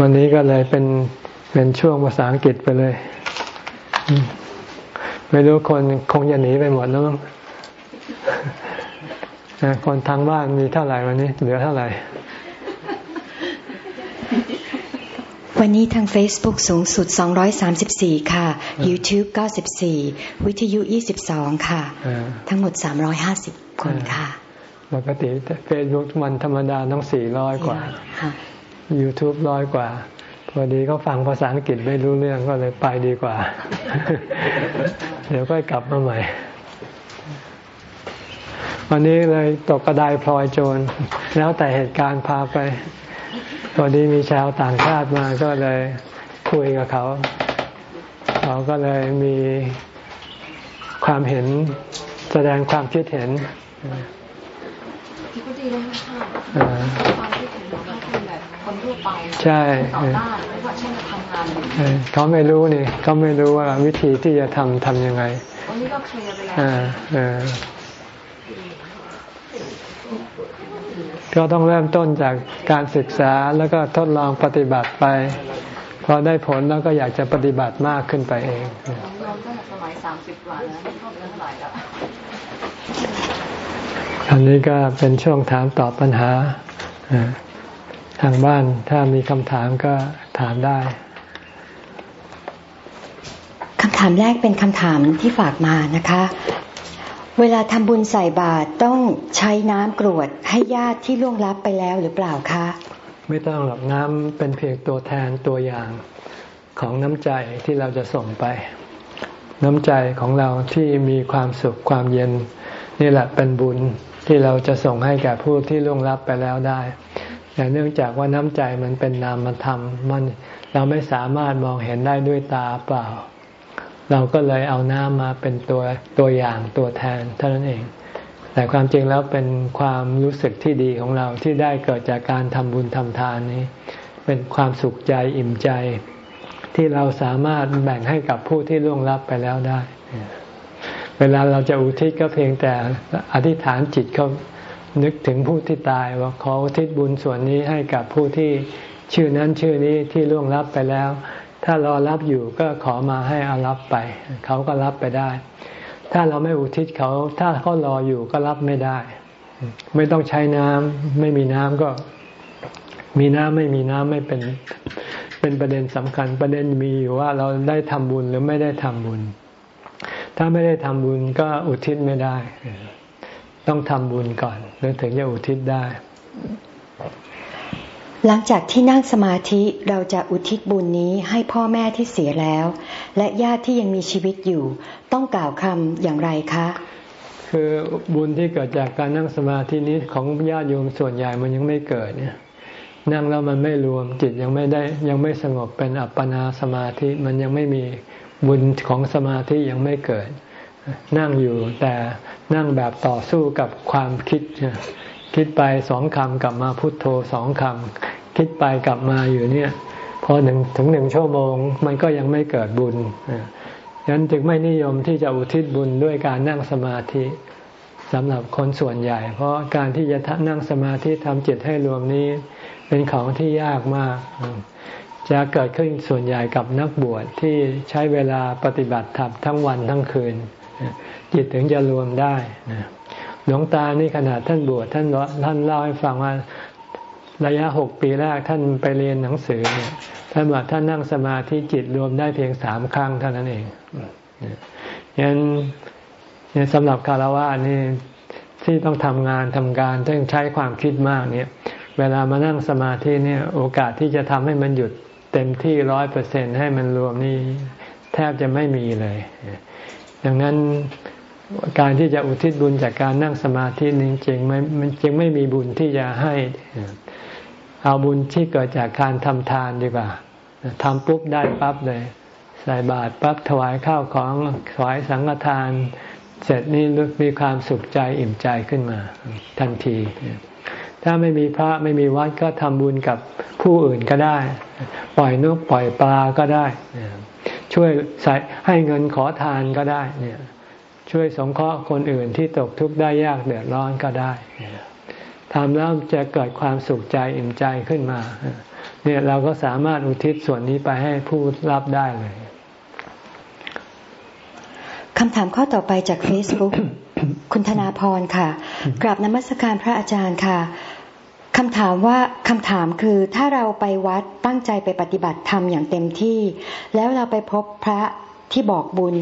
วันนี้ก็เลยเป็นเป็นช่วงภาษาอังกฤษไปเลย ไม่รู้คนคงจะหนีไปหมดแล้วมั้งคนทางบ้านมีเท่าไหร่วันนี้ เหลือเท่าไหร่ วันนี้ทาง Facebook สูงสุด 234 ค่ะ YouTube 94 วิทยุ 22 ค่ะ ทั้งหมด 350 คนค่ะ ปกติเฟซบุ๊กวันธรรมดาต้อง 400 กว่า YouTube ร้อยกว่า พอดีเขาฟังภาษาอังกฤษไม่รู้เรื่องก็เลยไปดีกว่า เดี๋ยวก็กลับมาใหม่ วันนี้เลยตกกระไดพลอยโจร แล้วแต่เหตุการณ์พาไป พอดีมีชาวต่างชาติมาก็เลยคุยกับเขา เขาก็เลยมีความเห็นแสดงความคิดเห็นก็ดีเลยค่ะความคิดเห็น ทั่วไปใช่ต่อต้านไม่ว่าเช่นทำงานเขาไม่รู้นี่เขาไม่รู้ว่าวิธีที่จะทำทำยังไงวันนี้ก็เคลียร์ไปแล้วก็ต้องเริ่มต้นจากการศึกษาแล้วก็ทดลองปฏิบัติไป พอได้ผลแล้วก็อยากจะปฏิบัติมากขึ้นไปเองสมัยสามสิบกว่าแล้วเท่าไหร่แล้วอันนี้ก็เป็นช่วงถามตอบปัญหา ทางบ้านถ้ามีคำถามก็ถามได้คำถามแรกเป็นคำถามที่ฝากมานะคะ เวลาทำบุญใส่บาตรต้องใช้น้ำกรวดให้ญาติที่ล่วงลับไปแล้วหรือเปล่าคะ ไม่ต้องหรอกน้ำเป็นเพียงตัวแทนตัวอย่างของน้ำใจที่เราจะส่งไป น้ำใจของเราที่มีความสุขความเย็น นี่แหละเป็นบุญที่เราจะส่งให้แก่ผู้ที่ล่วงลับไปแล้วได้ แต่เนื่องจากว่าน้ำใจมันเป็นนามธรรมมันเราไม่สามารถมองเห็นได้ด้วยตาเปล่า เราก็เลยเอาน้ำมาเป็นตัวตัวอย่างตัวแทนเท่านั้นเอง แต่ความจริงแล้วเป็นความรู้สึกที่ดีของเราที่ได้เกิดจากการทำบุญทำทานนี้ เป็นความสุขใจอิ่มใจ ที่เราสามารถแบ่งให้กับผู้ที่ล่วงลับไปแล้วได้ เวลาเราจะอุทิศก็เพียงแต่อธิษฐานจิตเขา นึกถึงผู้ที่ตายว่าขออุทิศบุญส่วนนี้ให้กับผู้ที่ชื่อนั้นชื่อนี้ที่ล่วงลับไปแล้ว ถ้ารอรับอยู่ก็ขอมาให้อารับไป เขาก็รับไปได้ ถ้าเราไม่อุทิศเขาถ้าเขารออยู่ก็รับไม่ได้ ไม่ต้องใช้น้ำไม่มีน้ำก็ มีน้ำไม่มีน้ำไม่เป็นเป็นประเด็นสำคัญประเด็นมีอยู่ว่าเราได้ทำบุญหรือไม่ได้ทำบุญ ถ้าไม่ได้ทำบุญก็อุทิศไม่ได้ ต้องทำบุญก่อนแล้วถึงจะอุทิศได้ หลังจากที่นั่งสมาธิเราจะอุทิศบุญนี้ให้พ่อแม่ที่เสียแล้ว และญาติที่ยังมีชีวิตอยู่ ต้องกล่าวคำอย่างไรคะ คือบุญที่เกิดจากการนั่งสมาธินี้ของญาติโยมส่วนใหญ่มันยังไม่เกิดเนี่ยนั่งแล้วมันไม่รวมจิตยังไม่ได้ยังไม่สงบเป็นอัปปนาสมาธิมันยังไม่มีบุญของสมาธิยังไม่เกิด นั่งอยู่แต่นั่งแบบต่อสู้กับความคิด คิดไปสองคำกลับมาพุโทโธสองคำคิดไปกลับมาอยู่เนี่ยพอหนึ่งถึงหนึ่งชั่วโมง มันก็ยังไม่เกิดบุญฉะนั้นจึงไม่นิยมที่จะอุทิศบุญด้วยการนั่งสมาธิสำหรับคนส่วนใหญ่ เพราะการที่จะนั่งสมาธิทำจิตให้รวมนี้ เป็นของที่ยากมาก จะเกิดขึ้นส่วนใหญ่กับนักบวชที่ใช้เวลาปฏิบัติธรรมทั้งวันทั้งคืน จิตถึงจะรวมได้หลวงตานี่ขนาดท่านบวชท่านท่านเล่าให้ฟังว่าระยะหกปีแรกท่านไปเรียนหนังสือเนี่ยท่านบอกท่านนั่งสมาธิจิตรวมได้เพียงสามครั้งเท่านั้นเองยันเนี่ยสำหรับคารวะนี่ที่ต้องทำงานทำการต้องใช้ความคิดมากเนี่ย เวลามานั่งสมาธิเนี่ย โอกาสที่จะทำให้มันหยุดเต็มที่ร้อยเปอร์เซ็นให้มันรวมนี่แทบจะไม่มีเลย ดังนั้นการที่จะอุทิศบุญจากการนั่งสมาธิจริงไม่มันจึงไม่มีบุญที่จะให้ เอาบุญที่เกิดจากการทำทานดีกว่าทำปุ๊บได้ปั๊บเลย ใส่บาตรปั๊บถวายข้าวของถวายสังฆทาน เสร็จนี่มีความสุขใจอิ่มใจขึ้นมา ทันที ถ้าไม่มีพระไม่มีวัดก็ทำบุญกับผู้อื่นก็ได้ ปล่อยนกปล่อยปลาก็ได้ ช่วยใส่ให้เงินขอทานก็ได้เนี่ยช่วยสงเคราะห์คนอื่นที่ตกทุกข์ได้ยากเดือดร้อนก็ได้ทำแล้วจะเกิดความสุขใจอิ่มใจขึ้นมาเนี่ยเราก็สามารถอุทิศส่วนนี้ไปให้ผู้รับได้เลยคำถามข้อต่อไปจาก Facebook คุณธนาพรค่ะ กราบนมัสการพระอาจารย์ค่ะ คำถามว่าคำถามคือถ้าเราไปวัดตั้งใจไปปฏิบัติธรรมอย่างเต็มที่ แล้วเราไปพบพระที่บอกบุญ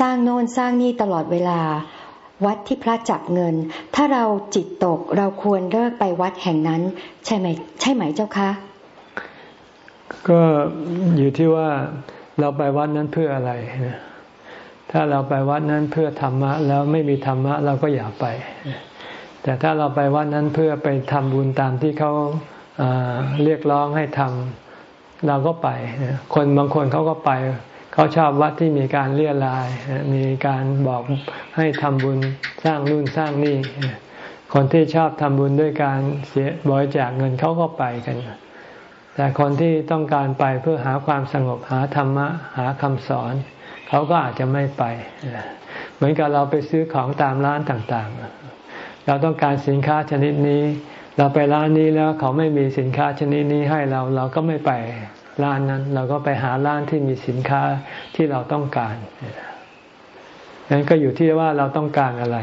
สร้างโน่นสร้างนี่ตลอดเวลา วัดที่พระจับเงิน ถ้าเราจิตตกเราควรเลิกไปวัดแห่งนั้น ใช่ไหม ใช่ไหมเจ้าคะ ก็อยู่ที่ว่าเราไปวัดนั้นเพื่ออะไรถ้าเราไปวัดนั้นเพื่อธรรมะ แล้วไม่มีธรรมะเราก็อย่าไป แต่ถ้าเราไปวัดนั้นเพื่อไปทำบุญตามที่เขาเรียกร้องให้ทำเราก็ไป คนบางคนเขาก็ไป เขาชอบวัดที่มีการเรียราย มีการบอกให้ทำบุญสร้างนู่นสร้างนี่ คนที่ชอบทำบุญด้วยการเสียบริจาคเงินเขาก็ไปกัน แต่คนที่ต้องการไปเพื่อหาความสงบหาธรรมะหาคำสอน เขาก็อาจจะไม่ไป เหมือนกับเราไปซื้อของตามร้านต่าง ๆ เราต้องการสินค้าชนิดนี้ เราไปร้านนี้แล้วเขาไม่มีสินค้าชนิดนี้ให้เราเราก็ไม่ไปร้านนั้น เราก็ไปหาร้านที่มีสินค้าที่เราต้องการนั้นก็อยู่ที่ว่าเราต้องการอะไร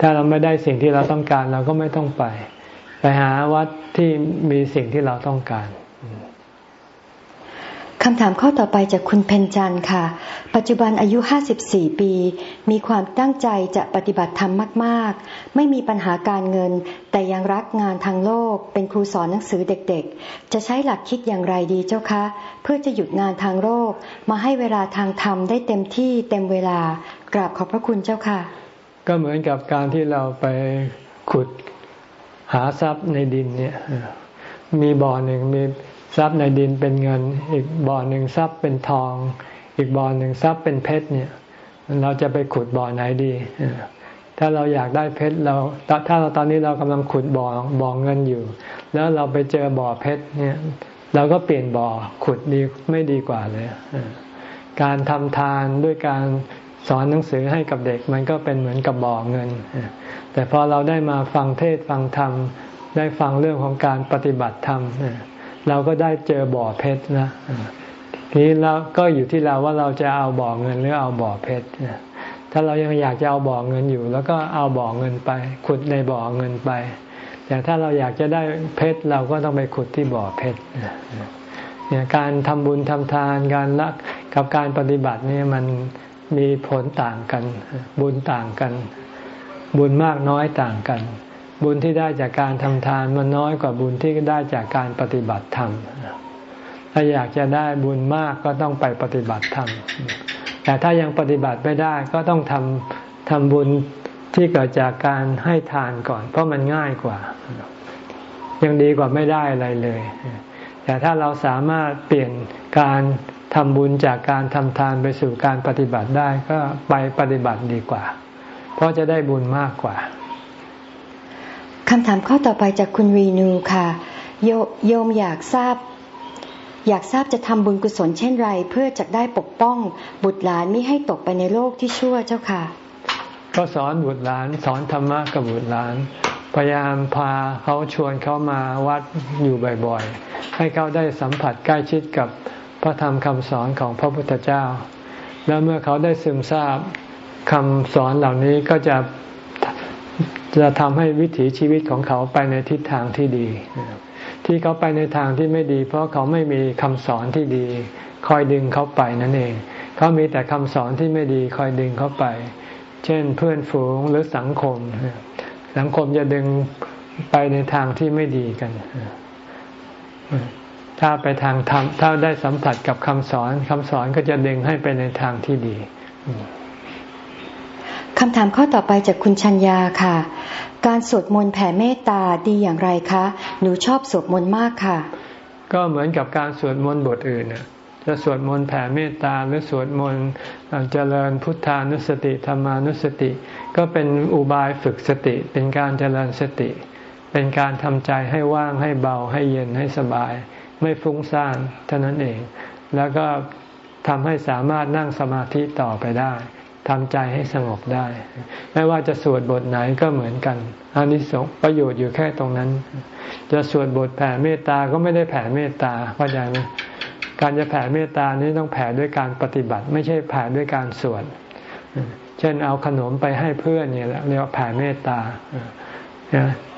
ถ้าเราไม่ได้สิ่งที่เราต้องการ เราก็ไม่ต้องไป ไปหาวัดที่มีสิ่งที่เราต้องการ คำถามข้อต่อไปจากคุณเพนจันค่ะ ปัจจุบันอายุ 54 ปี มีความตั้งใจจะปฏิบัติธรรมมาก ๆ ไม่มีปัญหาการเงิน แต่ยังรักงานทางโลก เป็นครูสอนหนังสือเด็ก ๆ จะใช้หลักคิดอย่างไรดีเจ้าคะ เพื่อจะหยุดงานทางโลก มาให้เวลาทางธรรมได้เต็มที่เต็มเวลา กราบขอบพระคุณเจ้าค่ะ ก็เหมือนกับการที่เราไปขุดหาทรัพย์ในดินเนี่ย มีบ่อหนึ่งมี ทรัพย์ในดินเป็นเงิน อีกบ่อหนึ่งทรัพย์เป็นทอง อีกบ่อหนึ่งทรัพย์เป็นเพชรเนี่ย เราจะไปขุดบ่อไหนดี ถ้าเราอยากได้เพชรเราถ้าเราตอนนี้เรากำลังขุดบ่อบ่อเงินอยู่ แล้วเราไปเจอบ่อเพชรเนี่ยเราก็เปลี่ยนบ่อขุดดีไม่ดีกว่าเลยการทำทานด้วยการสอนหนังสือให้กับเด็กมันก็เป็นเหมือนกับบ่อเงิน แต่พอเราได้มาฟังเทศฟังธรรมได้ฟังเรื่องของการปฏิบัติธรรม เราก็ได้เจอบ่อเพชรนะทีนี้เราก็อยู่ที่เราว่าเราจะเอาบ่อเงินหรือเอาบ่อเพชรถ้าเรายังอยากจะเอาบ่อเงินอยู่ แล้วก็เอาบ่อเงินไป ขุดในบ่อเงินไป แต่ถ้าเราอยากจะได้เพชรเราก็ต้องไปขุดที่บ่อเพชรเนี่ยการทำบุญทำทานการละกับการปฏิบัตินี่มันมีผลต่างกัน บุญต่างกัน บุญมากน้อยต่างกัน บุญที่ได้จากการทำทานมันน้อยกว่าบุญที่ได้จากการปฏิบัติธรรม ถ้าอยากจะได้บุญมากก็ต้องไปปฏิบัติธรรม แต่ถ้ายังปฏิบัติไม่ได้ก็ต้องทำทำบุญที่เกิดจากการให้ทานก่อน เพราะมันง่ายกว่า ยังดีกว่าไม่ได้อะไรเลย แต่ถ้าเราสามารถเปลี่ยนการทำบุญจากการทำทานไปสู่การปฏิบัติได้ก็ไปปฏิบัติดีกว่า เพราะจะได้บุญมากกว่า คำถามข้อต่อไปจากคุณรีนูค่ะโยโยมอยากทราบ อยากทราบจะทำบุญกุศลเช่นไร เพื่อจะได้ปกป้องบุตรหลานไม่ให้ตกไปในโลกที่ชั่วเจ้าค่ะ ก็สอนบุตรหลานสอนธรรมะกับบุตรหลาน พยายามพาเขาชวนเขามาวัดอยู่บ่อยๆ ให้เขาได้สัมผัสใกล้ชิดกับพระธรรมคำสอนของพระพุทธเจ้า แล้วเมื่อเขาได้ซึมซาบคำสอนเหล่านี้ก็จะ จะทำให้วิถีชีวิตของเขาไปในทิศทางที่ดี ที่เขาไปในทางที่ไม่ดี เพราะเขาไม่มีคำสอนที่ดี คอยดึงเขาไปนั่นเอง เขามีแต่คำสอนที่ไม่ดีคอยดึงเขาไป เช่นเพื่อนฝูงหรือสังคม สังคมจะดึงไปในทางที่ไม่ดีกัน ถ้าไปทางธรรมถ้าได้สัมผัสกับคำสอนคำสอนก็จะดึงให้ไปในทางที่ดี คำถามข้อต่อไปจากคุณชัญญาค่ะ การสวดมนต์แผ่เมตตาดีอย่างไรคะ หนูชอบสวดมนต์มากค่ะ ก็เหมือนกับการสวดมนต์บทอื่นจะสวดมนต์แผ่เมตตาหรือสวดมนต์เจริญพุทธานุสติธรรมานุสติ ก็เป็นอุบายฝึกสติ เป็นการเจริญสติ เป็นการทำใจให้ว่างให้เบาให้เย็นให้สบาย ไม่ฟุ้งซ่านเท่านั้นเอง แล้วก็ทำให้สามารถนั่งสมาธิต่อไปได้ ทำใจให้สงบได้ ไม่ว่าจะสวดบทไหนก็เหมือนกันอานิสงส์ประโยชน์อยู่แค่ตรงนั้น จะสวดบทแผ่เมตตาก็ไม่ได้แผ่เมตตาเข้าใจไหมการจะแผ่เมตตานี้ต้องแผ่ด้วยการปฏิบัติ ไม่ใช่แผ่ด้วยการสวดเช่นเอาขนมไปให้เพื่อนเนี่ยเรียกว่าแผ่เมตตา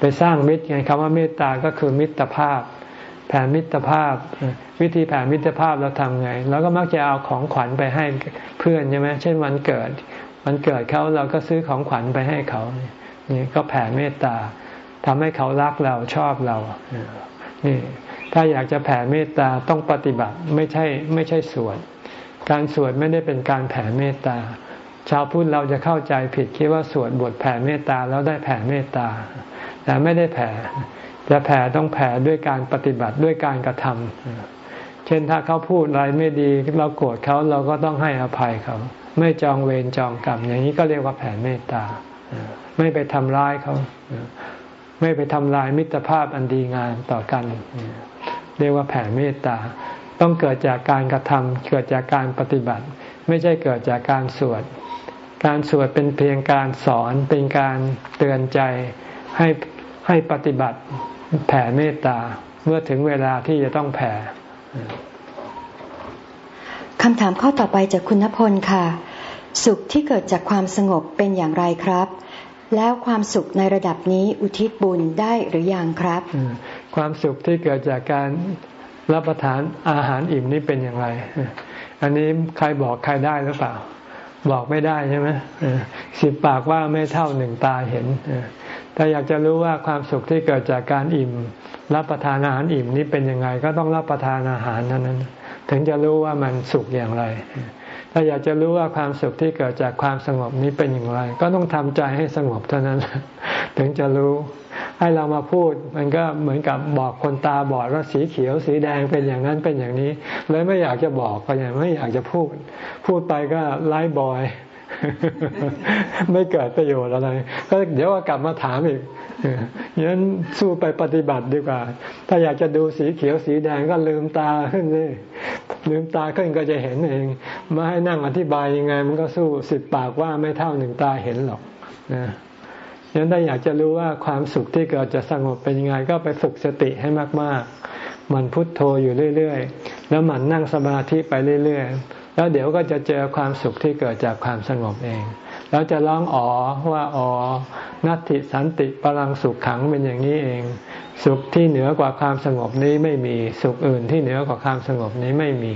ไปสร้างมิตรไงคำว่าเมตตาก็คือมิตรภาพ แผ่มิตรภาพ วิธีแผ่มิตรภาพเราทำไงเราก็มักจะเอาของขวัญไปให้เพื่อนใช่ไหมเช่นวันเกิดวันเกิดเขาเราก็ซื้อของขวัญไปให้เขานี่ก็แผ่เมตตาทำให้เขารักเราชอบเรานี่ถ้าอยากจะแผ่เมตตาต้องปฏิบัติไม่ใช่ไม่ใช่สวดการสวดไม่ได้เป็นการแผ่เมตตา ชาวพุทธเราจะเข้าใจผิดคิดว่าสวดบทแผ่เมตตาแล้วได้แผ่เมตตาแต่ไม่ได้แผ่ จะแผ่ต้องแผ่ด้วยการปฏิบัติด้วยการกระทำเช่นถ้าเขาพูดอะไรไม่ดีเราโกรธเขาเราก็ต้องให้อภัยเขาไม่จองเวรจองกรรมอย่างนี้ก็เรียกว่าแผ่เมตตา ไม่ไปทำร้ายเขาไม่ไปทำลายมิตรภาพอันดีงามต่อกัน เรียกว่าแผ่เมตตา ต้องเกิดจากการกระทำเกิดจากการปฏิบัติ ไม่ใช่เกิดจากการสวด การสวดเป็นเพียงการสอนเป็นการเตือนใจให้ให้ปฏิบัติ แผ่เมตตาเมื่อถึงเวลาที่จะต้องแผ่คำถามข้อต่อไปจากคุณณพลค่ะ สุขที่เกิดจากความสงบเป็นอย่างไรครับ แล้วความสุขในระดับนี้อุทิศบุญได้หรือยังครับ ความสุขที่เกิดจากการรับประทานอาหารอิ่มนี่เป็นอย่างไร อันนี้ใครบอกใครได้หรือเปล่า บอกไม่ได้ใช่ไหมสิบปากว่าไม่เท่าหนึ่งตาเห็น ถ้าอยากจะรู้ว่าความสุขที่เกิดจากการอิ่ม รับประทานอาหารอิ่มนี้เป็นยังไงก็ต้องรับประทานอาหารนั้นนั้น ถึงจะรู้ว่ามันสุขอย่างไร ถ้าอยากจะรู้ว่าความสุขที่เกิดจากความสงบนี้เป็นอย่างไร ก็ต้องทำใจให้สงบเท่านั้น ถึงจะรู้ให้เรามาพูดมันก็เหมือนกับบอกคนตาบอดว่าสีเขียวสีแดงเป็นอย่างนั้นเป็นอย่างนี้ เลยไม่อยากจะบอกก็อย่างไม่อยากจะพูด พูดไปก็ไล่บอย ไม่เกิดประโยชน์อะไร ก็เดี๋ยวก็กลับมาถามอีกงั้นสู้ไปปฏิบัติดีกว่า ถ้าอยากจะดูสีเขียวสีแดงก็ลืมตาขึ้นเลยลืมตาขึ้นก็จะเห็นเอง มาให้นั่งอธิบายยังไง มันก็สู้สิบปากว่าไม่เท่าหนึ่งตาเห็นหรอกนะฉะนั้นถ้าอยากจะรู้ว่าความสุขที่เกิดจะสงบเป็นยังไง ก็ไปฝึกสติให้มาก ๆ มันพุทโธอยู่เรื่อย ๆ แล้วมันนั่งสมาธิไปเรื่อย ๆ แล้วเดี๋ยวก็จะเจอความสุขที่เกิดจากความสงบเอง แล้วจะร้องอ๋อว่าอ๋อนัตติสันติพลังสุขขังเป็นอย่างนี้เอง สุขที่เหนือกว่าความสงบนี้ไม่มีสุขอื่นที่เหนือกว่าความสงบนี้ไม่มี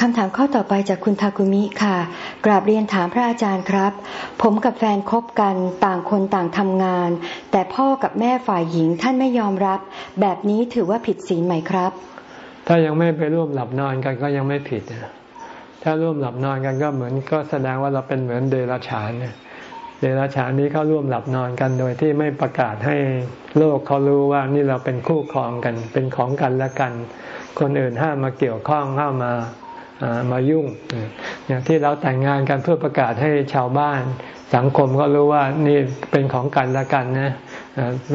คำถามข้อต่อไปจากคุณทากุมิค่ะ กราบเรียนถามพระอาจารย์ครับ ผมกับแฟนคบกันต่างคนต่างทำงาน แต่พ่อกับแม่ฝ่ายหญิงท่านไม่ยอมรับ แบบนี้ถือว่าผิดศีลไหมครับ ถ้ายังไม่ไปร่วมหลับนอนกันก็ยังไม่ผิด ถ้าร่วมหลับนอนกันก็เหมือนก็แสดงว่าเราเป็นเหมือนเดรัจฉานเดรัจฉานนี้เขาร่วมหลับนอนกันโดยที่ไม่ประกาศให้โลกเขารู้ว่านี่เราเป็นคู่ครองกัน เป็นของกันและกัน คนอื่นห้ามมาเกี่ยวข้องห้ามมามายุ่งอย่างที่เราแต่งงานกันเพื่อประกาศให้ชาวบ้านสังคมก็รู้ว่านี่เป็นของกันและกันนะ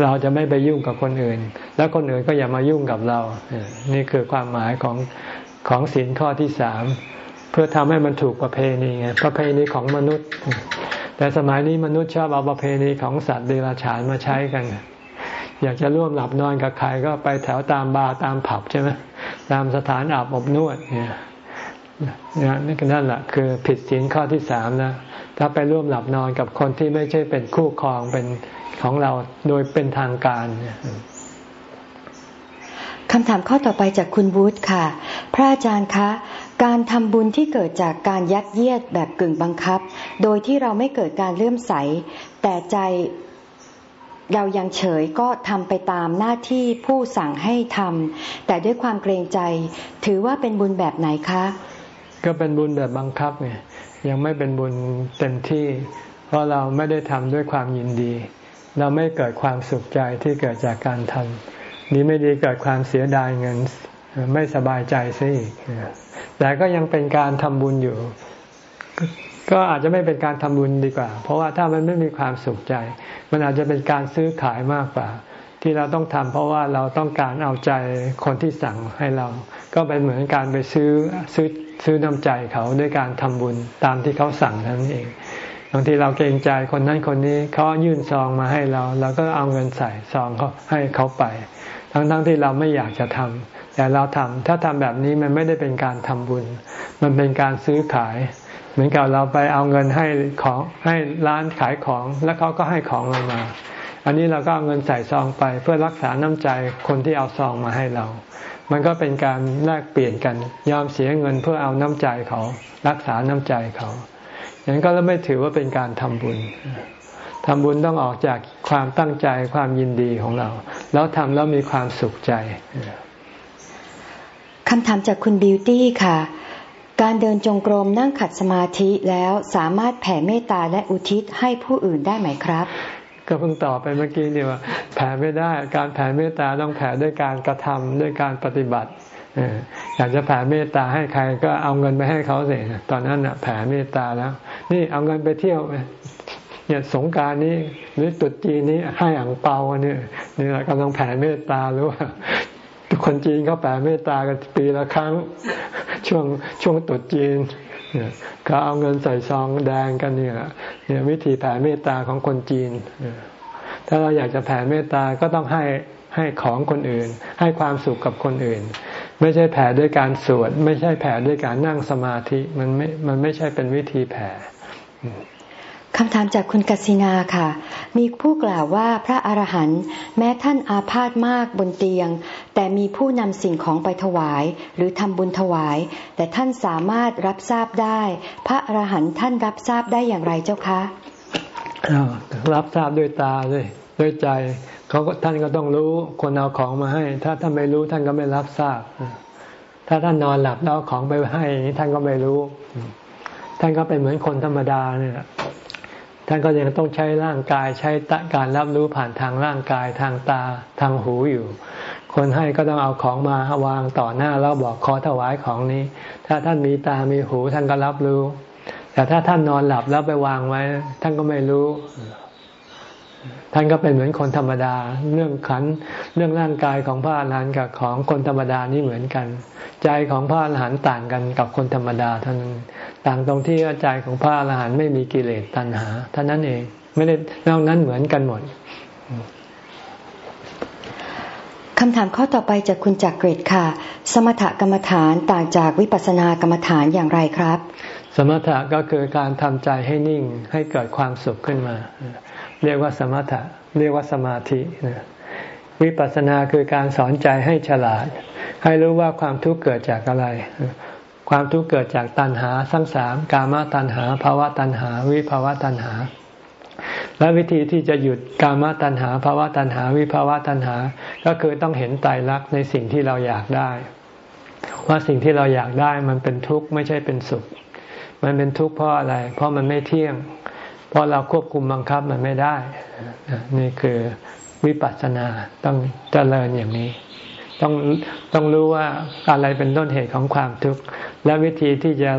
เราจะไม่ไปยุ่งกับคนอื่น แล้วคนอื่นก็อย่ามายุ่งกับเรา นี่คือความหมายของของศีลข้อที่สามเพื่อทำให้มันถูกประเพณีไงประเพณีของมนุษย์ แต่สมัยนี้มนุษย์ชอบเอาประเพณีของสัตว์เดรัจฉานมาใช้กัน อยากจะร่วมหลับนอนกับใครก็ไปแถวตามบาร์ตามผับใช่ไหมตามสถานอาบอบนวดเนี่ยนี่นี่ก็นั่นแหละคือผิดศีลข้อที่สามนะ ถ้าไปร่วมหลับนอนกับคนที่ไม่ใช่เป็นคู่ครองเป็นของเราโดยเป็นทางการคำถามข้อต่อไปจากคุณวูดค่ะ พระอาจารย์คะการทำบุญที่เกิดจากการยัดเยียดแบบกึ่งบังคับ โดยที่เราไม่เกิดการเลื่อมใส แต่ใจเรายังเฉยก็ทำไปตามหน้าที่ผู้สั่งให้ทำแต่ด้วยความเกรงใจ ถือว่าเป็นบุญแบบไหนคะ ก็เป็นบุญแบบบังคับไง ยังไม่เป็นบุญเต็มที่ เพราะเราไม่ได้ทำด้วยความยินดี เราไม่เกิดความสุขใจที่เกิดจากการทำนี้ไม่ดีเกิดความเสียดายเงินไม่สบายใจซิแต่ก็ยังเป็นการทำบุญอยู่ ก็อาจจะไม่เป็นการทำบุญดีกว่า เพราะว่าถ้ามันไม่มีความสุขใจ มันอาจจะเป็นการซื้อขายมากกว่า ที่เราต้องทำเพราะว่าเราต้องการเอาใจคนที่สั่งให้เรา ก็เป็นเหมือนการไปซื้อซื้อซื้อน้ำใจเขาด้วยการทำบุญตามที่เขาสั่งนั่นเองบางทีเราเกรงใจคนนั้นคนนี้เขายื่นซองมาให้เราเราก็เอาเงินใส่ซองเขาให้เขาไป ทั้งๆทที่เราไม่อยากจะทำแต่เราทำถ้าทำแบบนี้มันไม่ได้เป็นการทำบุญ มันเป็นการซื้อขาย เหมือนกับเราไปเอาเงินให้ของให้ร้านขายของแล้วเขาก็ให้ของเรามา อันนี้เราก็เอาเงินใส่ซองไปเพื่อรักษาน้ำใจคนที่เอาซองมาให้เรา มันก็เป็นการแลกเปลี่ยนกัน ยอมเสียเงินเพื่อเอาน้ำใจเขารักษาน้ำใจเขาอย่างนั้นก็ไม่ถือว่าเป็นการทำบุญทำบุญต้องออกจากความตั้งใจความยินดีของเรา แล้วทำแล้วมีความสุขใจคำถามจากคุณบิวตี้ค่ะ การเดินจงกรมนั่งขัดสมาธิแล้วสามารถแผ่เมตตาและอุทิศให้ผู้อื่นได้ไหมครับ ก็เพิ่งตอบไปเมื่อกี้นี่ว่าแผ่ไม่ได้ การแผ่เมตตาต้องแผ่ด้วยการกระทำด้วยการปฏิบัติอยากจะแผ่เมตตาให้ใครก็เอาเงินไปให้เขาสิตอนนั้นแผ่เมตตาแล้ว นี่เอาเงินไปเที่ยวเนี่ยสงการนี้หรือตุดจีนนี้ให้อ่างเปาเนี่ยนี่แหละกำลังแผ่เมตตาหรือว่าคนจีนเขาแผ่เมตตากันปีละครั้งช่วงช่วงตุดจีน ก็เอาเงินใส่ซองแดงกันเนี่ยเนี่ยวิธีแผ่เมตตาของคนจีน ถ้าเราอยากจะแผ่เมตตาก็ต้องให้ให้ของคนอื่น ให้ความสุขกับคนอื่น ไม่ใช่แผ่ด้วยการสวด ไม่ใช่แผ่ด้วยการนั่งสมาธิ มันไม่ มันไม่ใช่เป็นวิธีแผ่ คำถามจากคุณกสินาค่ะ มีผู้กล่าวว่าพระอรหันต์แม้ท่านอาพาธมากบนเตียง แต่มีผู้นำสิ่งของไปถวาย หรือทำบุญถวาย แต่ท่านสามารถรับทราบได้ พระอรหันต์ท่านรับทราบได้อย่างไรเจ้าคะรับทราบด้วยตาด้วยด้วยใจเขาท่านก็ต้องรู้คนเอาของมาให้ ถ้าท่านไม่รู้ท่านก็ไม่รับทราบ ถ้าท่านนอนหลับแล้วของไปให้ท่านก็ไม่รู้ ท่านก็เป็นเหมือนคนธรรมดาเนี่ย ท่านก็ยังต้องใช้ร่างกายใช้การรับรู้ผ่านทางร่างกายทางตาทางหูอยู่ คนให้ก็ต้องเอาของมาวางต่อหน้าแล้วบอกขอถวายของนี้ ถ้าท่านมีตามีหูท่านก็รับรู้ แต่ถ้าท่านนอนหลับแล้วไปวางไว้ ท่านก็ไม่รู้ ท่านก็เป็นเหมือนคนธรรมดา เรื่องขันเรื่องร่างกายของพระอรหันต์กับของคนธรรมดานี่เหมือนกัน ใจของพระอรหันต์ต่างกันกับคนธรรมดาท่านต่างตรงที่ใจของพระอรหันต์ไม่มีกิเลสตัณหาท่านั้นเองไม่ได้นอกนั้นเหมือนกันหมดคำถามข้อต่อไปจากคุณจักรเกรดค่ะ สมถกรรมฐานต่างจากวิปัสสนากรรมฐานอย่างไรครับ สมถะก็คือการทำใจให้นิ่งให้เกิดความสุขขึ้นมา เรียกว่าสมถะ เรียกว่าสมาธิวิปัสสนาคือการสอนใจให้ฉลาด ให้รู้ว่าความทุกข์เกิดจากอะไร ความทุกข์เกิดจากตัณหาทั้งสามกามตัณหาภาวะตัณหา วิภาวะตัณหา และวิธีที่จะหยุดกามตัณหาภาวะตัณหา วิภาวะตัณหา ก็คือต้องเห็นไตรลักษณ์ในสิ่งที่เราอยากได้ ว่าสิ่งที่เราอยากได้มันเป็นทุกข์ไม่ใช่เป็นสุข มันเป็นทุกข์เพราะอะไร เพราะมันไม่เที่ยง เพราะเราควบคุมบังคับมันไม่ได้ นี่คือวิปัสสนาต้องเจริญอย่างนี้ ต้องต้องรู้ว่าอะไรเป็นต้นเหตุของความทุกข์ และวิธีที่จะ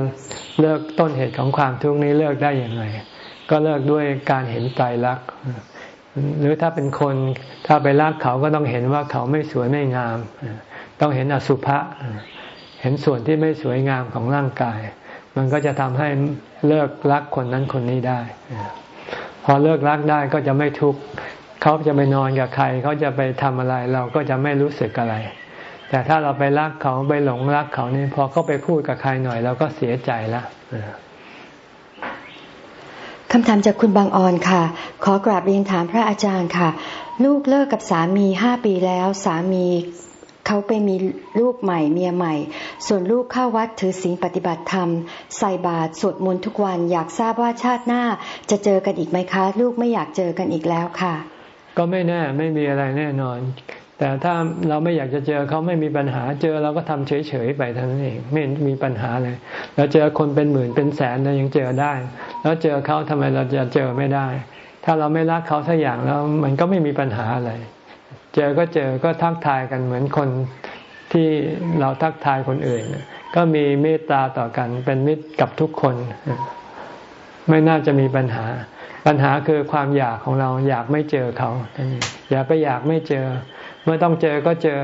เลิกต้นเหตุของความทุกข์นี้เลิกได้อย่างไร ก็เลิกด้วยการเห็นไตรลักษณ์หรือถ้าเป็นคนถ้าไปรักเขาก็ต้องเห็นว่าเขาไม่สวยไม่งาม ต้องเห็นอสุภะเห็นส่วนที่ไม่สวยงามของร่างกาย มันก็จะทำให้เลิกรักคนนั้นคนนี้ได้ พอเลิกรักได้ก็จะไม่ทุกข์เขาจะไปนอนกับใคร เขาจะไปทำอะไร เราก็จะไม่รู้สึกอะไร แต่ถ้าเราไปรักเขาไปหลงรักเขานี่พอเขาไปพูดกับใครหน่อยเราก็เสียใจแล้วคำถามจากคุณบางออนค่ะ ขอกราบเรียนถามพระอาจารย์ค่ะ ลูกเลิกกับสามีห้าปีแล้ว สามี เขาไปมีลูกใหม่เมียใหม่ ส่วนลูกเข้าวัดถือศีลปฏิบัติธรรม ใส่บาตรสวดมนต์ทุกวันอยากทราบว่าชาติหน้าจะเจอกันอีกไหมคะ ลูกไม่อยากเจอกันอีกแล้วค่ะ ก็ไม่แน่ไม่มีอะไรแน่นอน แต่ถ้าเราไม่อยากจะเจอเขาไม่มีปัญหาเจอเราก็ทำเฉยๆไปเท่านั้นเองไม่มีปัญหาเลยเราเจอคนเป็นหมื่นเป็นแสนเรายังเจอได้ แล้วเจอเขาทำไมเราจะเจอไม่ได้ ถ้าเราไม่รักเขาสักอย่างแล้วมันก็ไม่มีปัญหาอะไร เจอก็เจอก็ทักทายกันเหมือนคนที่เราทักทายคนอื่น ก็มีเมตตาต่อกันเป็นมิตรกับทุกคน ไม่น่าจะมีปัญหา ปัญหาคือความอยากของเราอยากไม่เจอเขา อย่าไปอยากไม่เจอ เมื่อต้องเจอก็เจอ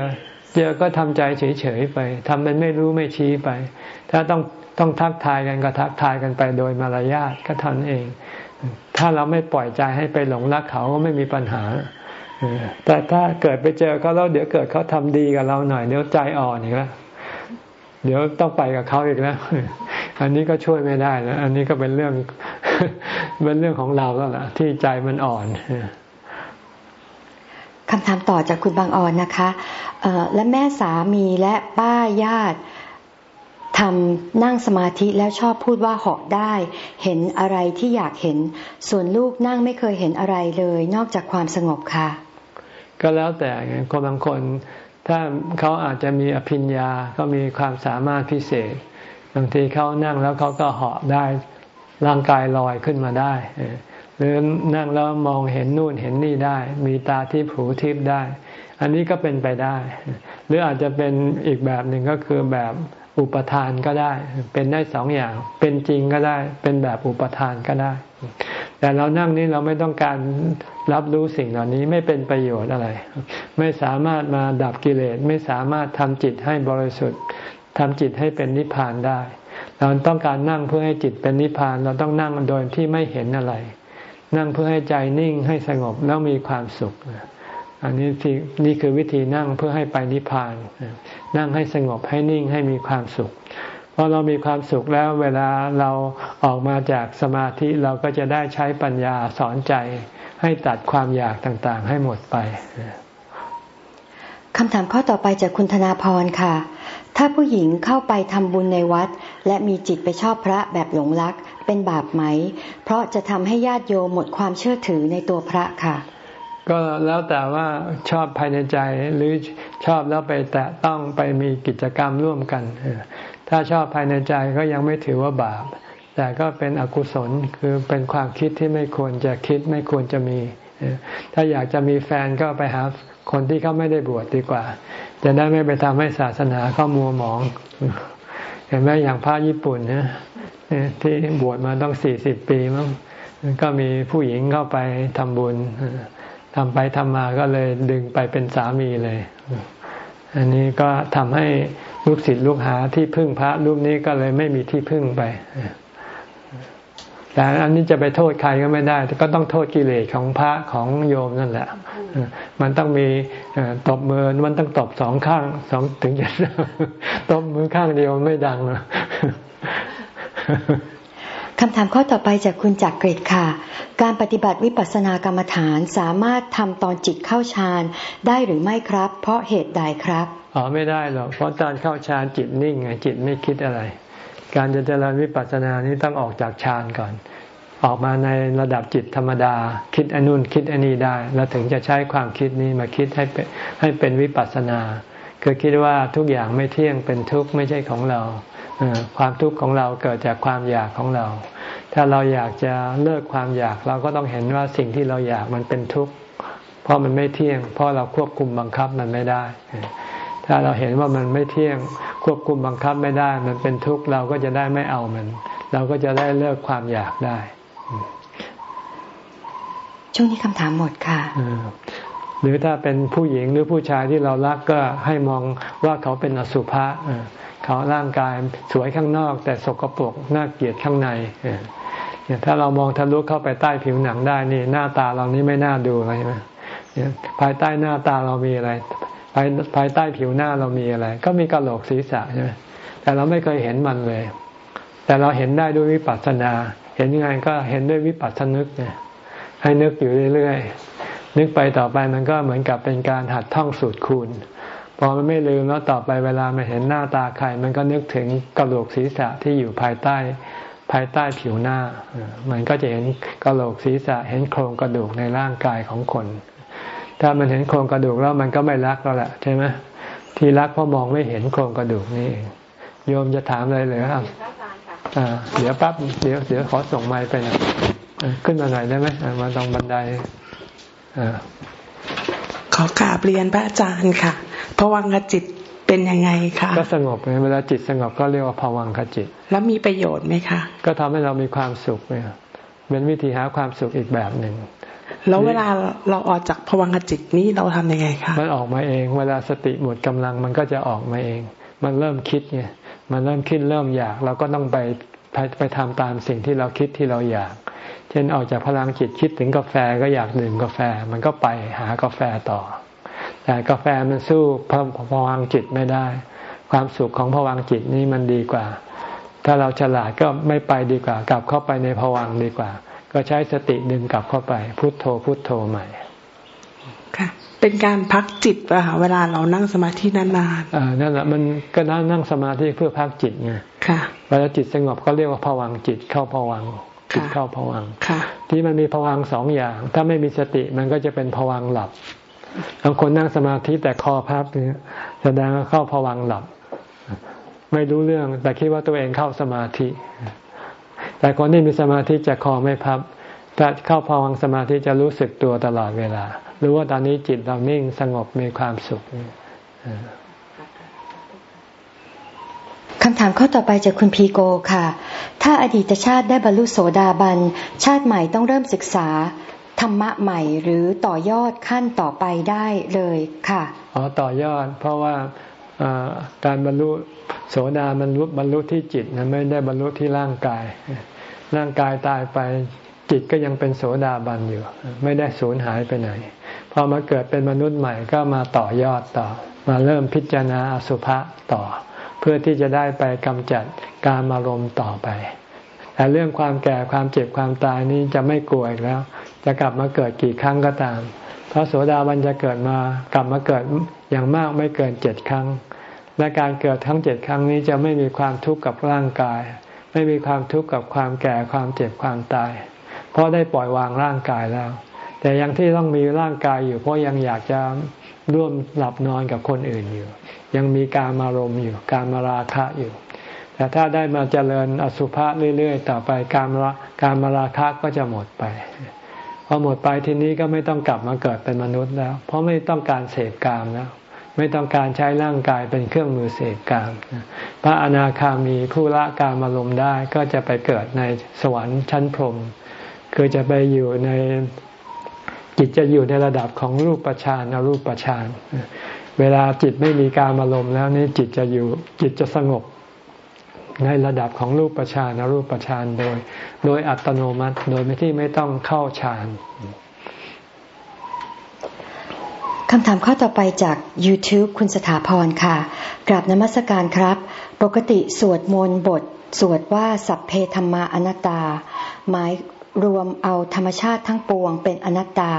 เจอก็ทำใจเฉยๆไปทำเป็นไม่รู้ไม่ชี้ไป ถ้าต้องต้องทักทายกันก็ทักทายกันไปโดยมารยาทก็ทันเอง ถ้าเราไม่ปล่อยใจให้ไปหลงรักเขาก็ไม่มีปัญหา แต่ถ้าเกิดไปเจอเขาแล้วเดี๋ยวเกิดเขาทำดีกับเราหน่อยเดี๋ยวใจอ่อนอีกแล้วเดี๋ยวต้องไปกับเขาอีกแล้วอันนี้ก็ช่วยไม่ได้นะอันนี้ก็เป็นเรื่องเป็นเรื่องของเราแล้วล่ะ ที่ใจมันอ่อนคำถามต่อจากคุณบางอ่อนนะคะและแม่สามีและป้าญาติทำนั่งสมาธิแล้วชอบพูดว่าเหาะได้ เห็นอะไรที่อยากเห็น ส่วนลูกนั่งไม่เคยเห็นอะไรเลย นอกจากความสงบค่ะ ก็แล้วแต่คนบางคน ถ้าเขาอาจจะมีอภิญญาก็มีความสามารถพิเศษ บางทีเขานั่งแล้วเขาก็เหาะได้ร่างกายลอยขึ้นมาได้ หรือนั่งแล้วมองเห็นนู่นเห็นนี่ได้ มีตาที่ผูทิพได้ อันนี้ก็เป็นไปได้ หรืออาจจะเป็นอีกแบบหนึ่งก็คือแบบอุปทานก็ได้ เป็นได้สองอย่าง เป็นจริงก็ได้ เป็นแบบอุปทานก็ได้ แต่เรานั่งนี้เราไม่ต้องการรับรู้สิ่งเหล่านี้ไม่เป็นประโยชน์อะไร ไม่สามารถมาดับกิเลสไม่สามารถทำจิตให้บริสุทธิ์ทำจิตให้เป็นนิพพานได้ เราต้องการนั่งเพื่อให้จิตเป็นนิพพาน เราต้องนั่งโดยที่ไม่เห็นอะไร นั่งเพื่อให้ใจนิ่งให้สงบแล้วมีความสุข อันนี้ที่นี่คือวิธีนั่งเพื่อให้ไปนิพพาน นั่งให้สงบให้นิ่งให้มีความสุข พอเรามีความสุขแล้วเวลาเราออกมาจากสมาธิเราก็จะได้ใช้ปัญญาสอนใจ ให้ตัดความอยากต่างๆ ให้หมดไปคำถามข้อต่อไปจากคุณธนาพรค่ะ ถ้าผู้หญิงเข้าไปทำบุญในวัด และมีจิตไปชอบพระแบบหลงรัก เป็นบาปไหม เพราะจะทำให้ญาติโยมหมดความเชื่อถือในตัวพระค่ะ ก็แล้วแต่ว่าชอบภายในใจหรือชอบแล้วไปแตะต้องไปมีกิจกรรมร่วมกัน ถ้าชอบภายในใจก็ยังไม่ถือว่าบาป แต่ก็เป็นอกุศลคือเป็นความคิดที่ไม่ควรจะคิดไม่ควรจะมี ถ้าอยากจะมีแฟนก็ไปหาคนที่เขาไม่ได้บวชดีกว่า จะได้ไม่ไปทำให้ศาสนาเขามัวหมอง เห็นไหมอย่างพระญี่ปุ่นนะที่บวชมาต้องสี่สิบปีมั้งก็มีผู้หญิงเข้าไปทำบุญทำไปทำมาก็เลยดึงไปเป็นสามีเลย อันนี้ก็ทำให้ ลูกศิษย์ลูกหาที่พึ่งพระรูปนี้ก็เลยไม่มีที่พึ่งไป แต่อันนี้จะไปโทษใครก็ไม่ได้ ก็ต้องโทษกิเลสของพระของโยมนั่นแหละ มันต้องมีตบมือมันต้องตบสองข้างสองถึงจะตบมือข้างเดียวไม่ดังนะ คำถามข้อต่อไปจากคุณจักริดค่ะ การปฏิบัติวิปัสสนากรรมฐานสามารถทำตอนจิตเข้าฌานได้หรือไม่ครับ เพราะเหตุใดครับ อ๋อไม่ได้หรอกเพราะตอนเข้าฌานจิตนิ่งไงจิตไม่คิดอะไร การจะเจริญวิปัสสนานี้ต้องออกจากฌานก่อน ออกมาในระดับจิตธรรมดา คิดอนุนคิดอันนี้ได้ แล้วถึงจะใช้ความคิดนี้มาคิดให้เป็นให้เป็นวิปัสสนาคือคิดว่าทุกอย่างไม่เที่ยงเป็นทุกข์ไม่ใช่ของเรา ความทุกข์ของเราเกิดจากความอยากของเรา ถ้าเราอยากจะเลิกความอยากเราก็ต้องเห็นว่าสิ่งที่เราอยากมันเป็นทุกข์ เพราะมันไม่เที่ยง เพราะเราควบคุมบังคับมันไม่ได้ ถ้าเราเห็นว่ามันไม่เที่ยง ควบคุมบังคับไม่ได้ มันเป็นทุกข์เราก็จะได้ไม่เอามัน เราก็จะได้เลิกความอยากได้ ช่วงนี้คำถามหมดค่ะหรือถ้าเป็นผู้หญิงหรือผู้ชายที่เรารักก็ให้มองว่าเขาเป็นอสุภะ เขาร่างกายสวยข้างนอก แต่สกปรกน่าเกลียดข้างในเนี่ยถ้าเรามองทะลุเข้าไปใต้ผิวหนังได้นี่หน้าตาเรานี่ไม่น่าดูใช่ไหมภายใต้หน้าตาเรามีอะไร ภายภายใต้ผิวหน้าเรามีอะไร ก็มีกระโหลกศีรษะใช่ไหมแต่เราไม่เคยเห็นมันเลย แต่เราเห็นได้ด้วยวิปัสสนา เห็นยังไงก็เห็นด้วยวิปัสสนึกเนี่ยให้นึกอยู่เรื่อยๆนึกไปต่อไปมันก็เหมือนกับเป็นการหัดท่องสูตรคูณ พอมันไม่ลืมแล้วต่อไปเวลามันเห็นหน้าตาใคร มันก็นึกถึงกระโหลกศีรษะที่อยู่ภายใต้ภายใต้ผิวหน้า มันก็จะเห็นกระโหลกศีรษะ เห็นโครงกระดูกในร่างกายของคน ถ้ามันเห็นโครงกระดูกแล้วมันก็ไม่รักแล้วแหละใช่ไหมที่รักเพราะมองไม่เห็นโครงกระดูกนี่โยมจะถามอะไรเลยครับเดี๋ยวปั๊บเดี๋ยวเดี๋ยวขอส่งไม้ไปนะขึ้นมาหน่อยได้ไหมมาตรงบันไดขอกราบเรียนพระอาจารย์ค่ะ ภวังคจิตเป็นยังไงคะก็สงบไงเวลาจิตสงบก็เรียกว่าภวังคจิต แล้วมีประโยชน์ไหมคะ ก็ทำให้เรามีความสุขเนี่ยพเป็นวิธีหาความสุขอีกแบบหนึ่งแล้วเวลาเราออกจากภวังคจิตนี้เราทำยังไงคะมันออกมาเอง เวลาสติหมดกำลังมันก็จะออกมาเอง มันเริ่มคิดไงมันเริ่มคิดเริ่มอยาก เราก็ต้องไปไปไปทำตามสิ่งที่เราคิดที่เราอยาก เช่นออกจากพลังจิตคิดถึงกาแฟก็อยากดื่มกาแฟ มันก็ไปหากาแฟต่อ แต่กาแฟมันสู้พวังจิตไม่ได้ ความสุขของพวังจิตนี้มันดีกว่า ถ้าเราฉลาดก็ไม่ไปดีกว่า กลับเข้าไปในพวังดีกว่า ก็ใช้สติดึงกลับเข้าไป พุโทโธพุโทโธใหม่ ค่ะ เป็นการพักจิตป่ะเวลาเรานั่งสมาธินานๆอ่านั่นแหละมันก็นั่งนั่งสมาธิเพื่อพักจิตไงค่ะเวลาจิตสงบก็เรียกว่าผวังจิตเข้าผวังจิตเข้าผวังค่ะที่มันมีผวังสองอย่าง ถ้าไม่มีสติมันก็จะเป็นผวังหลับ บางคนนั่งสมาธิแต่คอพับเนี่ยแสดงว่าเข้าผวังหลับ ไม่รู้เรื่อง แต่คิดว่าตัวเองเข้าสมาธิ แต่คนที่มีสมาธิจะคอไม่พับถ้าเข้าผวังสมาธิจะรู้สึกตัวตลอดเวลา รู้ว่าตอนนี้จิตเรานิ่งสงบมีความสุขคำถามข้อต่อไปจากคุณพีโกค่ะ ถ้าอดีตชาติได้บรรลุโสดาบัน ชาติใหม่ต้องเริ่มศึกษา ธรรมะใหม่หรือต่อยอดขั้นต่อไปได้เลยค่ะอ๋อต่อยอด เพราะว่าการบรรลุโสดามันบรรลุที่จิตนะไม่ได้บรรลุที่ร่างกาย ร่างกายตายไปจิตก็ยังเป็นโสดาบันอยู่ ไม่ได้สูญหายไปไหนพอมาเกิดเป็นมนุษย์ใหม่ก็มาต่อยอดต่อ มาเริ่มพิจารณาอสุภะต่อ เพื่อที่จะได้ไปกำจัดการมารมต่อไป แต่เรื่องความแก่ความเจ็บความตายนี้จะไม่กลัวอีกแล้ว จะกลับมาเกิดกี่ครั้งก็ตาม พระโสดาบันจะเกิดมากลับมาเกิดอย่างมากไม่เกินเจ็ดครั้ง และการเกิดทั้งเจ็ดครั้งนี้จะไม่มีความทุกข์กับร่างกาย ไม่มีความทุกข์กับความแก่ความเจ็บความตาย เพราะได้ปล่อยวางร่างกายแล้ว แต่ยังที่ต้องมีร่างกายอยู่เพราะยังอยากจะร่วมหลับนอนกับคนอื่นอยู่ ยังมีการมารมอยู่การมาราคะอยู่ แต่ถ้าได้มาเจริญอสุภะเรื่อย ๆ ต่อไปการมาการมาราคะก็จะหมดไป พอหมดไปทีนี้ก็ไม่ต้องกลับมาเกิดเป็นมนุษย์แล้ว เพราะไม่ต้องการเสพกามแล้วไม่ต้องการใช้ร่างกายเป็นเครื่องมือเสพกาม พระอนาคามีผู้ละการมารมณ์ได้ก็จะไปเกิดในสวรรค์ชั้นพรหมคือจะไปอยู่ในจิตจะอยู่ในระดับของรูปปชานอรูปปชาน เวลาจิตไม่มีการอารมณ์แล้วนี่จิตจะอยู่จิตจะสงบ ในระดับของรูปปชานอรูปปชานโดย โดยอัตโนมัติ โดยไม่ที่ไม่ต้องเข้าฌานคำถามข้อต่อไปจาก YouTube คุณสถาพรค่ะ กราบนมัสการครับ ปกติสวดมนต์บท สวดว่าสัพเพธรรมาอนัตตา หมายรวมเอาธรรมชาติทั้งปวงเป็นอนัตตา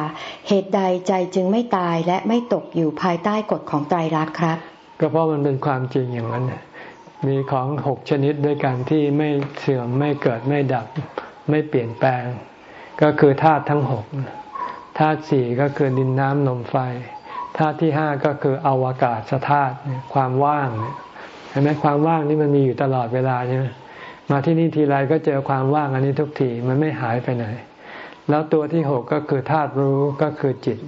เหตุใดใจจึงไม่ตายและไม่ตกอยู่ภายใต้กฎของไตรลักษณ์ครับ ก็เพราะมันเป็นความจริงอย่างนั้น มีของหกชนิดด้วยกันที่ไม่เสื่อมไม่เกิดไม่ดับ ไม่เปลี่ยนแปลง ก็คือธาตุทั้งหกธาตุสี่ก็คือดินน้ำลมไฟธาตุที่ห้าก็คืออวกาศธาตุความว่างเห็นไหมความว่างนี่มันมีอยู่ตลอดเวลาใช่ไหมมาที่นี่ทีไรก็เจอความว่างอันนี้ทุกทีมันไม่หายไปไหน แล้วตัวที่หกก็คือธาตุรู้ก็คือจิต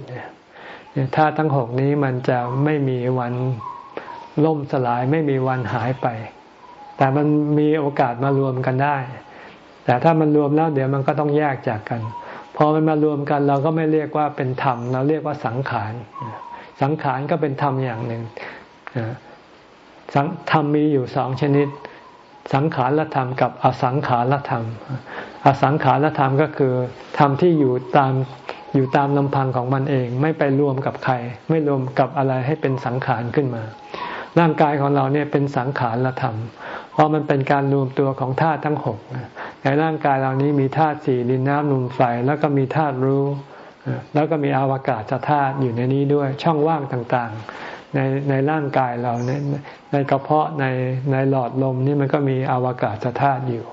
ธาตุทั้งหกนี้มันจะไม่มีวัน ล่มสลายไม่มีวันหายไป แต่มันมีโอกาสมารวมกันได้ แต่ถ้ามันรวมแล้วเดี๋ยวมันก็ต้องแยกจากกัน พอมันมารวมกันเราก็ไม่เรียกว่าเป็นธรรม เราเรียกว่าสังขาร สังขารก็เป็นธรรมอย่างหนึ่งธรรมมีอยู่สองชนิด สังขารธรรมกับอสังขารธรรม อสังขารธรรมก็คือธรรมที่อยู่ตามอยู่ตามลำพังของมันเอง ไม่ไปรวมกับใคร ไม่รวมกับอะไรให้เป็นสังขารขึ้นมา ร่างกายของเราเนี่ยเป็นสังขารธรรม เพราะมันเป็นการรวมตัวของธาตุทั้งหกในร่างกายเรานี้มีธาตุสี่ดินน้ำลมไฟแล้วก็มีธาตุรู้ แล้วก็มีอวกาศธาตุอยู่ในนี้ด้วยช่องว่างต่างๆ ในในร่างกายเราในในกระเพาะในในหลอดลมนี่มันก็มีอวกาศธาตุอยู่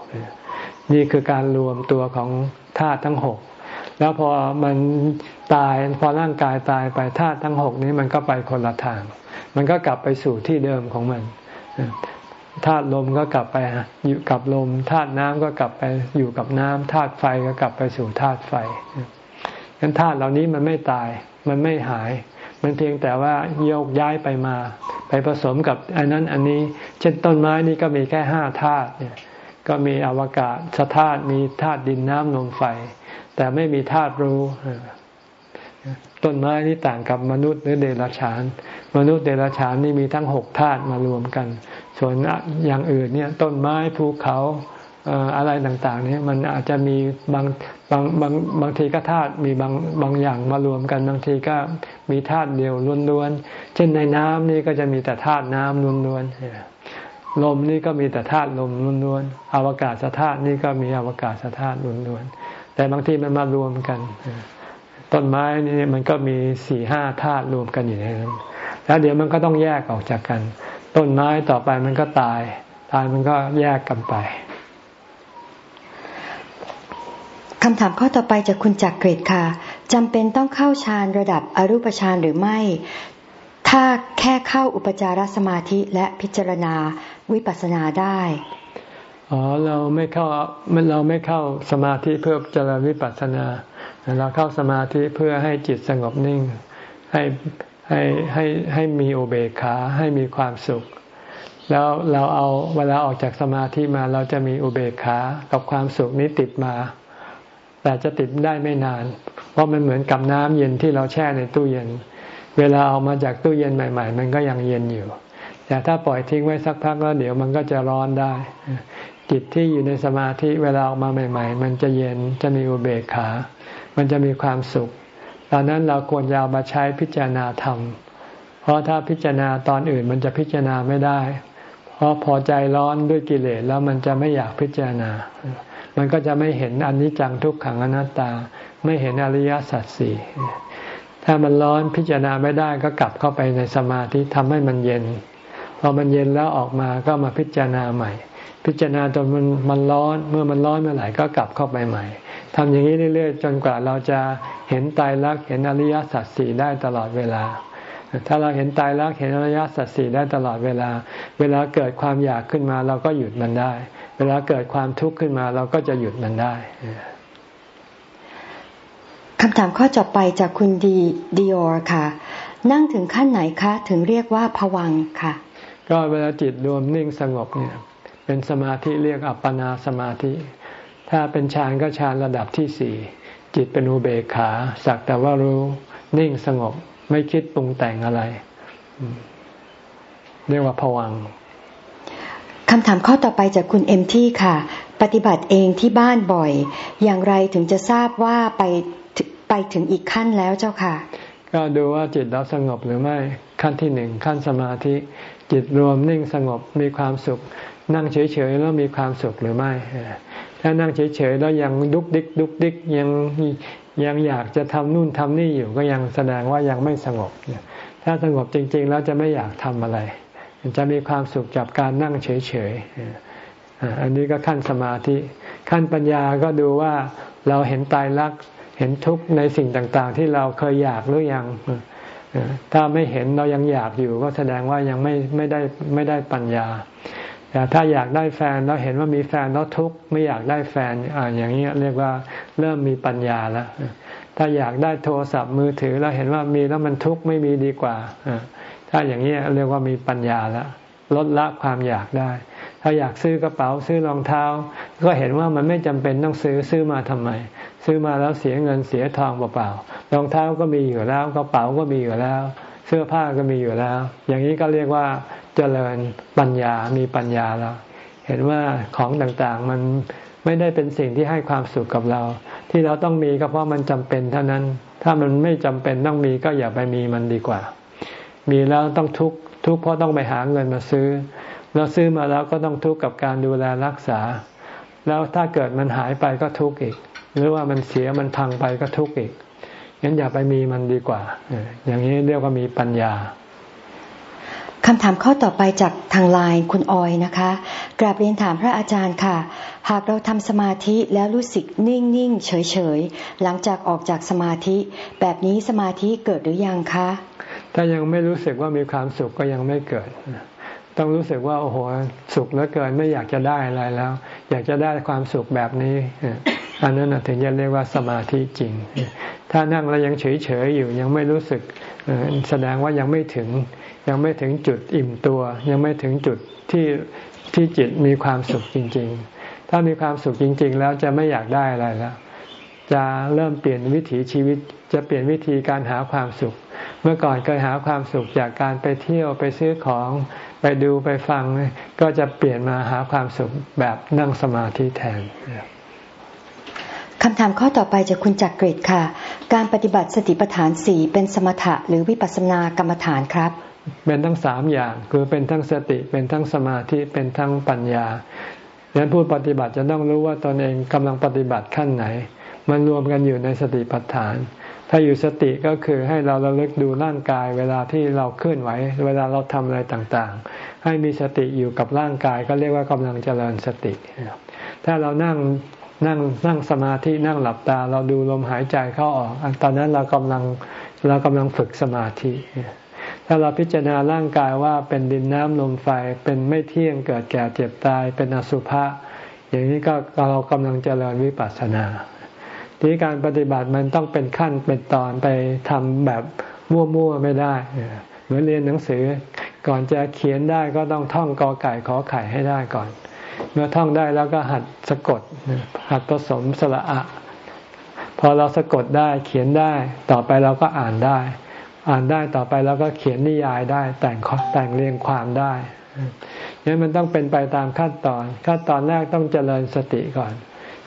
นี่คือการรวมตัวของธาตุทั้งหก แล้วพอมันตายพอร่างกายตายไปธาตุทั้งหกนี้มันก็ไปคนละทาง มันก็กลับไปสู่ที่เดิมของมันธาตุลมก็กลับไปอยู่กับลมธาตุน้ำก็กลับไปอยู่กับน้ำธาตุไฟก็กลับไปสู่ธาตุไฟงั้นธาตุเหล่านี้มันไม่ตาย มันไม่หาย มันเพียงแต่ว่าโยกย้ายไปมา ไปผสมกับอันนั้นอันนี้ เช่นต้นไม้นี่ก็มีแค่ห้าธาตุเนี่ย ก็มีอวกาศธาตุมีธาตุดินน้ำลมไฟ แต่ไม่มีธาตุรู้ ต้นไม้นี่ต่างกับมนุษย์หรือเดรัจฉาน มนุษย์เดรัจฉานนี่มีทั้งหกธาตุมารวมกัน ส่วนอย่างอื่นเนี่ยต้นไม้ภูเขาอะไรต่างๆนี่มันอาจจะมีบางบางบางบางทีก็ธาตุมีบางบางอย่างมารวมกันบางทีก็มีธาตุเดียวล้วนๆ เช่นในน้ำนี่ก็จะมีแต่ธาตุน้ำล้วนๆลมนี่ก็มีแต่ธาตุลมล้วนๆอวกาศธาตุนี่ก็มีอวกาศธาตุล้วนๆ แต่บางทีมันมารวมกัน ต้นไม้นี่มันก็มีสี่ห้าธาตุรวมกันอยู่ในนั้นแล้วเดี๋ยวมันก็ต้องแยกออกจากกัน ต้นไม้ต่อไปมันก็ตาย ตายมันก็แยกกันไปคำถามข้อต่อไปจากคุณจักรเกรดค่ะจำเป็นต้องเข้าฌานระดับอรูปฌานหรือไม่ ถ้าแค่เข้าอุปจารสมาธิและพิจารณาวิปัสสนาได้ อ๋อเราไม่เข้าเราไม่เข้าสมาธิเพื่อเจริญวิปัสสนา เราเข้าสมาธิเพื่อให้จิตสงบนิ่ง ให้ให้ให้ให้มีโอเบคาให้มีความสุข แล้วเราเอาเวลาออกจากสมาธิมาเราจะมีอุเบกขากับความสุขนี้ติดมา แต่จะติดได้ไม่นาน เพราะมันเหมือนกับน้ำเย็นที่เราแช่ในตู้เย็น เวลาออกมาจากตู้เย็นใหม่ ๆ มันก็ยังเย็นอยู่แต่ถ้าปล่อยทิ้งไว้สักพักแล้วเดี๋ยวมันก็จะร้อนได้ จิตที่อยู่ในสมาธิเวลาออกมาใหม่ ๆ มันจะเย็นจะมีอุเบกขา มันจะมีความสุข ตอนนั้นเราควรจะเอามาใช้พิจารณาธรรม เพราะถ้าพิจารณาตอนอื่นมันจะพิจารณาไม่ได้ เพราะพอใจร้อนด้วยกิเลสแล้วมันจะไม่อยากพิจารณา มันก็จะไม่เห็นอนิจจังทุกขังอนัตตา ไม่เห็นอริยสัจสี่ถ้ามันร้อนพิจารณาไม่ได้ก็กลับเข้าไปในสมาธิทำให้มันเย็น พอมันเย็นแล้วออกมาก็มาพิจารณาใหม่ พิจารณาจนมันมันร้อนเมื่อมันร้อนเมื่อไหร่ก็กลับเข้าไปใหม่ทำอย่างนี้เรื่อยๆ จนกว่าเราจะเห็นตายรักเห็นอริยสัจสี่ได้ตลอดเวลา ถ้าเราเห็นตายรักเห็นอริยสัจสี่ได้ตลอดเวลา เวลาเกิดความอยากขึ้นมาเราก็หยุดมันได้ เวลาเกิดความทุกข์ขึ้นมาเราก็จะหยุดมันได้คำถามข้อจบไปจากคุณดีดิออร์ค่ะ นั่งถึงขั้นไหนคะ ถึงเรียกว่าผวังค่ะ ก็เวลาจิตรวมนิ่งสงบเนี่ย เป็นสมาธิเรียกอัปปนาสมาธิ ถ้าเป็นฌานก็ฌานระดับที่สี่จิตเป็นอุเบกขาสักแต่ว่ารู้นิ่งสงบไม่คิดปรุงแต่งอะไร เรียกว่าผวังคำถามข้อต่อไปจากคุณเอ็มที่ค่ะ ปฏิบัติเองที่บ้านบ่อย อย่างไรถึงจะทราบว่าไปไปถึงอีกขั้นแล้วเจ้าค่ะ ก็ดูว่าจิตเราสงบหรือไม่ขั้นที่หนึ่งขั้นสมาธิ จิตรวมนิ่งสงบมีความสุข นั่งเฉยๆแล้วมีความสุขหรือไม่ ถ้านั่งเฉยๆแล้วยังดุกดิกดุกดิกยังยังอยากจะทำนู่นทำนี่อยู่ก็ยังแสดงว่ายังไม่สงบ ถ้าสงบจริงๆแล้วจะไม่อยากทำอะไร จะมีความสุขจากการนั่งเฉยๆ อันนี้ก็ขั้นสมาธิ ขั้นปัญญาก็ดูว่าเราเห็นตายรักเห็นทุกข์ในสิ่งต่างๆ ที่เราเคยอยากหรือยัง ถ้าไม่เห็นเรายังอยากอยู่ ก็แสดงว่ายังไม่ไม่ได้ไม่ได้ปัญญา แต่ถ้าอยากได้แฟนแล้วเห็นว่ามีแฟนแล้วทุกข์ไม่อยากได้แฟนอ่าอย่างนี้เรียกว่าเริ่มมีปัญญาแล้วถ้าอยากได้โทรศัพท์มือถือแล้วเห็นว่ามีแล้วมันทุกข์ไม่มีดีกว่าถ้าอย่างนี้เรียกว่ามีปัญญาแล้วลดละความอยากได้ ถ้าอยากซื้อกระเป๋าซื้อรองเท้า ก็เห็นว่ามันไม่จำเป็นต้องซื้อซื้อมาทำไม ซื้อมาแล้วเสียเงินเสียทองเปล่าๆรองเท้าก็มีอยู่แล้วกระเป๋าก็มีอยู่แล้ว เสื้อผ้าก็มีอยู่แล้ว อย่างนี้ก็เรียกว่าเจริญปัญญามีปัญญาแล้ว เห็นว่าของต่างๆมันไม่ได้เป็นสิ่งที่ให้ความสุขกับเรา ที่เราต้องมีก็เพราะมันจำเป็นเท่านั้น ถ้ามันไม่จำเป็นต้องมีก็อย่าไปมีมันดีกว่า มีแล้วต้องทุกข์ทุกข์เพราะต้องไปหาเงินมาซื้อเราซื้อมาแล้วก็ต้องทุกข์กับการดูแลรักษา แล้วถ้าเกิดมันหายไปก็ทุกข์อีก หรือว่ามันเสียมันพังไปก็ทุกข์อีก งั้นอย่าไปมีมันดีกว่า อย่างนี้เรียกว่ามีปัญญาคำถามข้อต่อไปจากทางไลน์คุณออยนะคะกราบเรียนถามพระอาจารย์ค่ะ หากเราทำสมาธิแล้วรู้สึกนิ่งนิ่งเฉยเฉยหลังจากออกจากสมาธิ แบบนี้สมาธิเกิดหรือยังคะ ถ้ายังไม่รู้สึกว่ามีความสุขก็ยังไม่เกิด ต้องรู้สึกว่าโอ้โหสุขเหลือเกินไม่อยากจะได้อะไรแล้ว อยากจะได้ความสุขแบบนี้อันนั้นถึงจะเรียกว่าสมาธิจริง ถ้านั่งแล้วยังเฉยเฉยอยู่ยังไม่รู้สึกแสดงว่ายังไม่ถึง ยังไม่ถึงจุดอิ่มตัว ยังไม่ถึงจุดที่ที่จิตมีความสุขจริง ๆ ถ้ามีความสุขจริง ๆ แล้วจะไม่อยากได้อะไรแล้วจะเริ่มเปลี่ยนวิถีชีวิตจะเปลี่ยนวิธีการหาความสุข เมื่อก่อนเคยหาความสุขจากการไปเที่ยวไปซื้อของไปดูไปฟัง ก็จะเปลี่ยนมาหาความสุขแบบนั่งสมาธิแทน คำถามข้อต่อไปจากคุณจักริดค่ะ การปฏิบัติสติปัฏฐานสี่เป็นสมถะหรือวิปัสสนากรรมฐานครับ เป็นทั้งสามอย่างคือเป็นทั้งสติเป็นทั้งสมาธิเป็นทั้งปัญญาดังนั้นผู้ปฏิบัติจะต้องรู้ว่าตนเองกำลังปฏิบัติขั้นไหน มันรวมกันอยู่ในสติปัฏฐาน ถ้าอยู่สติก็คือให้เราระลึกดูร่างกาย เวลาที่เราเคลื่อนไหว เวลาเราทำอะไรต่างๆ ให้มีสติอยู่กับร่างกายก็เรียกว่ากำลังเจริญสติถ้าเรานั่ง นั่งนั่งสมาธินั่งหลับตา เราดูลมหายใจเข้าออก ตอนนั้นเรากำลังเรากำลังฝึกสมาธิ ถ้าเราพิจารณาร่างกายว่าเป็นดินน้ำลมไฟเป็นไม่เที่ยงเกิดแก่เจ็บตายเป็นอสุภะอย่างนี้ก็เรากำลังเจริญวิปัสสนาทีการปฏิบัติมันต้องเป็นขั้นเป็นตอนไปทำแบบมั่วๆไม่ได้เหมือนเรียนหนังสือก่อนจะเขียนได้ก็ต้องท่องกอไก่ขอไข่ให้ได้ก่อน เมื่อท่องได้แล้วก็หัดสะกด หัดผสมสระอะ พอเราสะกดได้เขียนได้ ต่อไปเราก็อ่านได้ อ่านได้ต่อไปเราก็เขียนนิยายได้ แต่งแต่งเรียงความได้ยังมันต้องเป็นไปตามขั้นตอน ขั้นตอนแรกต้องเจริญสติก่อน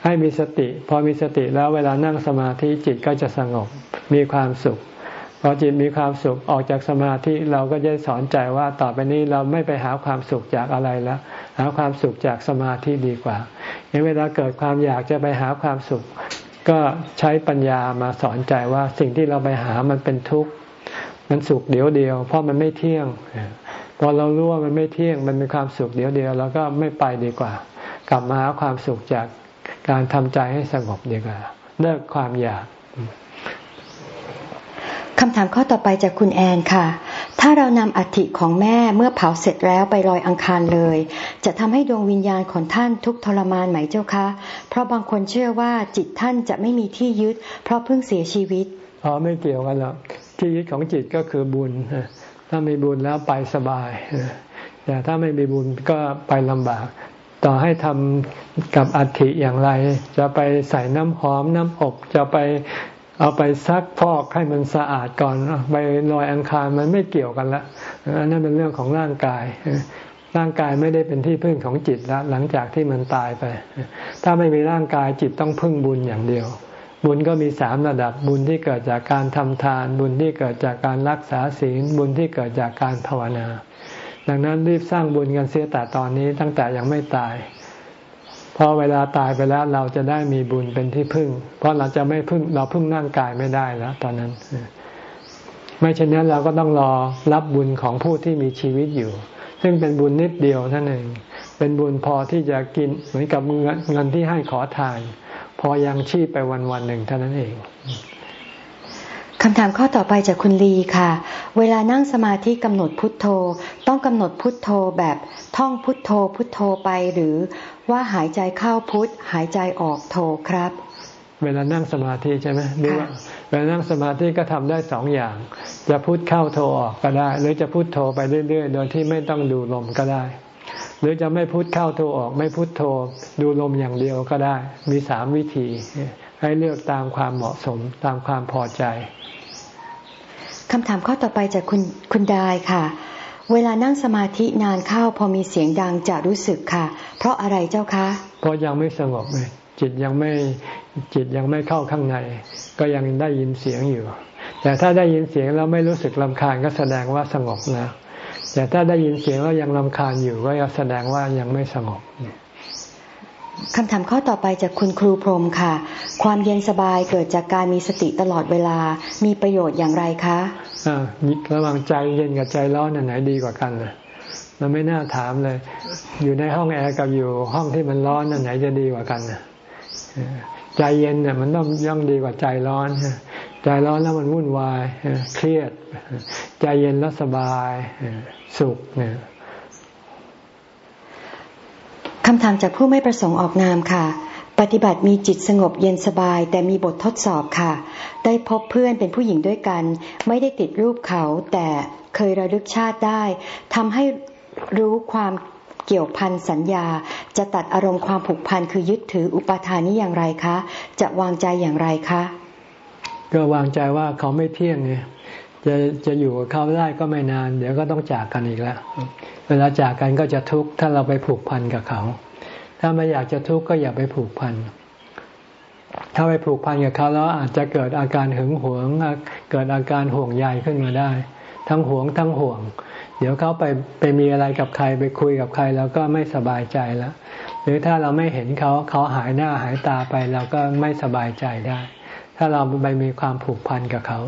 ให้มีสติ พอมีสติแล้วเวลานั่งสมาธิจิตก็จะสงบมีความสุขพอจิตมีความสุขออกจากสมาธิเราก็จะสอนใจว่าต่อไปนี้เราไม่ไปหาความสุขจากอะไรแล้ว หาความสุขจากสมาธิดีกว่าเวลาเกิดความอยากจะไปหาความสุข ก็ใช้ปัญญามาสอนใจว่าสิ่งที่เราไปหามันเป็นทุกข์มันสุขเดียวเดียว เพราะมันไม่เที่ยงพอเรารู้ว่ามันไม่เที่ยงมันมีความสุขเดียวเดียวเราก็ไม่ไปดีกว่า กลับมาหาความสุขจากการทำใจให้สงบดีกว่าเลิกความอยาก คำถามข้อต่อไปจากคุณแอนค่ะ ถ้าเรานำอัฐิของแม่เมื่อเผาเสร็จแล้วไปลอยอังคารเลย จะทำให้ดวงวิญญาณของท่านทุกทรมานไหมเจ้าคะ เพราะบางคนเชื่อว่าจิตท่านจะไม่มีที่ยึด เพราะเพิ่งเสียชีวิต อ๋อไม่เกี่ยวกันหรอก ที่ยึดของจิตก็คือบุญ ถ้ามีบุญแล้วไปสบาย แต่ถ้าไม่มีบุญก็ไปลำบาก ต่อให้ทำกับอัฐิอย่างไร จะไปใส่น้ำหอมน้ำอบ จะไป เอาไปซักพอกให้มันสะอาดก่อนไปลอยอังคารมันไม่เกี่ยวกันละอันนั้นเป็นเรื่องของร่างกาย ร่างกายไม่ได้เป็นที่พึ่งของจิตแล้วหลังจากที่มันตายไป ถ้าไม่มีร่างกายจิตต้องพึ่งบุญอย่างเดียว บุญก็มีสามระดับบุญที่เกิดจากการทำทาน บุญที่เกิดจากการรักษาศีล บุญที่เกิดจากการภาวนา ดังนั้นรีบสร้างบุญกันเสียแต่ตอนนี้ตั้งแต่ยังไม่ตาย พอเวลาตายไปแล้วเราจะได้มีบุญเป็นที่พึ่ง เพราะเราจะไม่พึ่งเราพึ่งร่างกายไม่ได้แล้วตอนนั้น ไม่เช่นนั้นเราก็ต้องรอรับบุญของผู้ที่มีชีวิตอยู่ ซึ่งเป็นบุญนิดเดียวท่านเองเป็นบุญพอที่จะกินเหมือนกับเงินเงินที่ให้ขอทาน พอยังชีพไปวันวันหนึ่งเท่านั้นเอง คำถามข้อต่อไปจากคุณลีค่ะ เวลานั่งสมาธิกำหนดพุทโธ ต้องกำหนดพุทโธแบบท่องพุทโธพุทโธไปหรือว่าหายใจเข้าพุทหายใจออกโธครับ เวลานั่งสมาธิใช่ไหมหรือว่าเวลานั่งสมาธิก็ทำได้สองอย่าง จะพุทเข้าโธออกก็ได้ หรือจะพุทโธไปเรื่อยๆ โดยที่ไม่ต้องดูลมก็ได้ หรือจะไม่พุทเข้าโธออก ไม่พุทโธดูลมอย่างเดียวก็ได้ มีสามวิธีให้เลือกตามความเหมาะสมตามความพอใจ คำถามข้อต่อไปจากคุณคุณดายค่ะ เวลานั่งสมาธินานเข้าพอมีเสียงดังจะรู้สึกค่ะ เพราะอะไรเจ้าคะ เพราะยังไม่สงบเลยจิตยังไม่จิตยังไม่เข้าข้างใน ก็ยังได้ยินเสียงอยู่ แต่ถ้าได้ยินเสียงแล้วไม่รู้สึกลำคาญก็แสดงว่าสงบนะแต่ถ้าได้ยินเสียงแล้วยังลำคาญอยู่ก็แสดงว่ายังไม่สงบ คำถามข้อต่อไปจากคุณครูพรมค่ะ ความเย็นสบายเกิดจากการมีสติตลอดเวลา มีประโยชน์อย่างไรคะอ่าระหว่างใจเย็นกับใจร้อนอันไหนดีกว่ากันเนะมันไม่น่าถามเลย อยู่ในห้องแอร์กับอยู่ห้องที่มันร้อนอันไหนจะดีกว่ากันนะใจเย็นเนี่ยมันต้องย่อมดีกว่าใจร้อน ใจร้อนแล้วมันวุ่นวาย เครียด ใจเย็นแล้วสบาย สุขเนี่ย คำถามจากผู้ไม่ประสงค์ออกนามค่ะ ปฏิบัติมีจิตสงบเย็นสบาย แต่มีบททดสอบค่ะ ได้พบเพื่อนเป็นผู้หญิงด้วยกัน ไม่ได้ติดรูปเขา แต่เคยระลึกชาติได้ทำให้รู้ความเกี่ยวพันสัญญา จะตัดอารมณ์ความผูกพันคือยึดถืออุปทานนี้อย่างไรคะ จะวางใจอย่างไรคะ ก็วางใจว่าเขาไม่เที่ยงไง จะจะอยู่กับเขาได้ก็ไม่นาน เดี๋ยวก็ต้องจากกันอีกแล้ว เวลาจากกันก็จะทุกข์ถ้าเราไปผูกพันกับเขา ถ้าไม่อยากจะทุกข์ก็อย่าไปผูกพัน ถ้าไปผูกพันกับเขาแล้วอาจจะเกิดอาการหึงหวง เกิดอาการห่วงใยขึ้นมาได้ ทั้งหวงทั้งห่วง เดี๋ยวเขาไปไปมีอะไรกับใครไปคุยกับใครแล้วก็ไม่สบายใจแล้วหรือถ้าเราไม่เห็นเขาเขาหายหน้าหายตาไปเราก็ไม่สบายใจได้ ถ้าเราไปมีความผูกพันกับเขา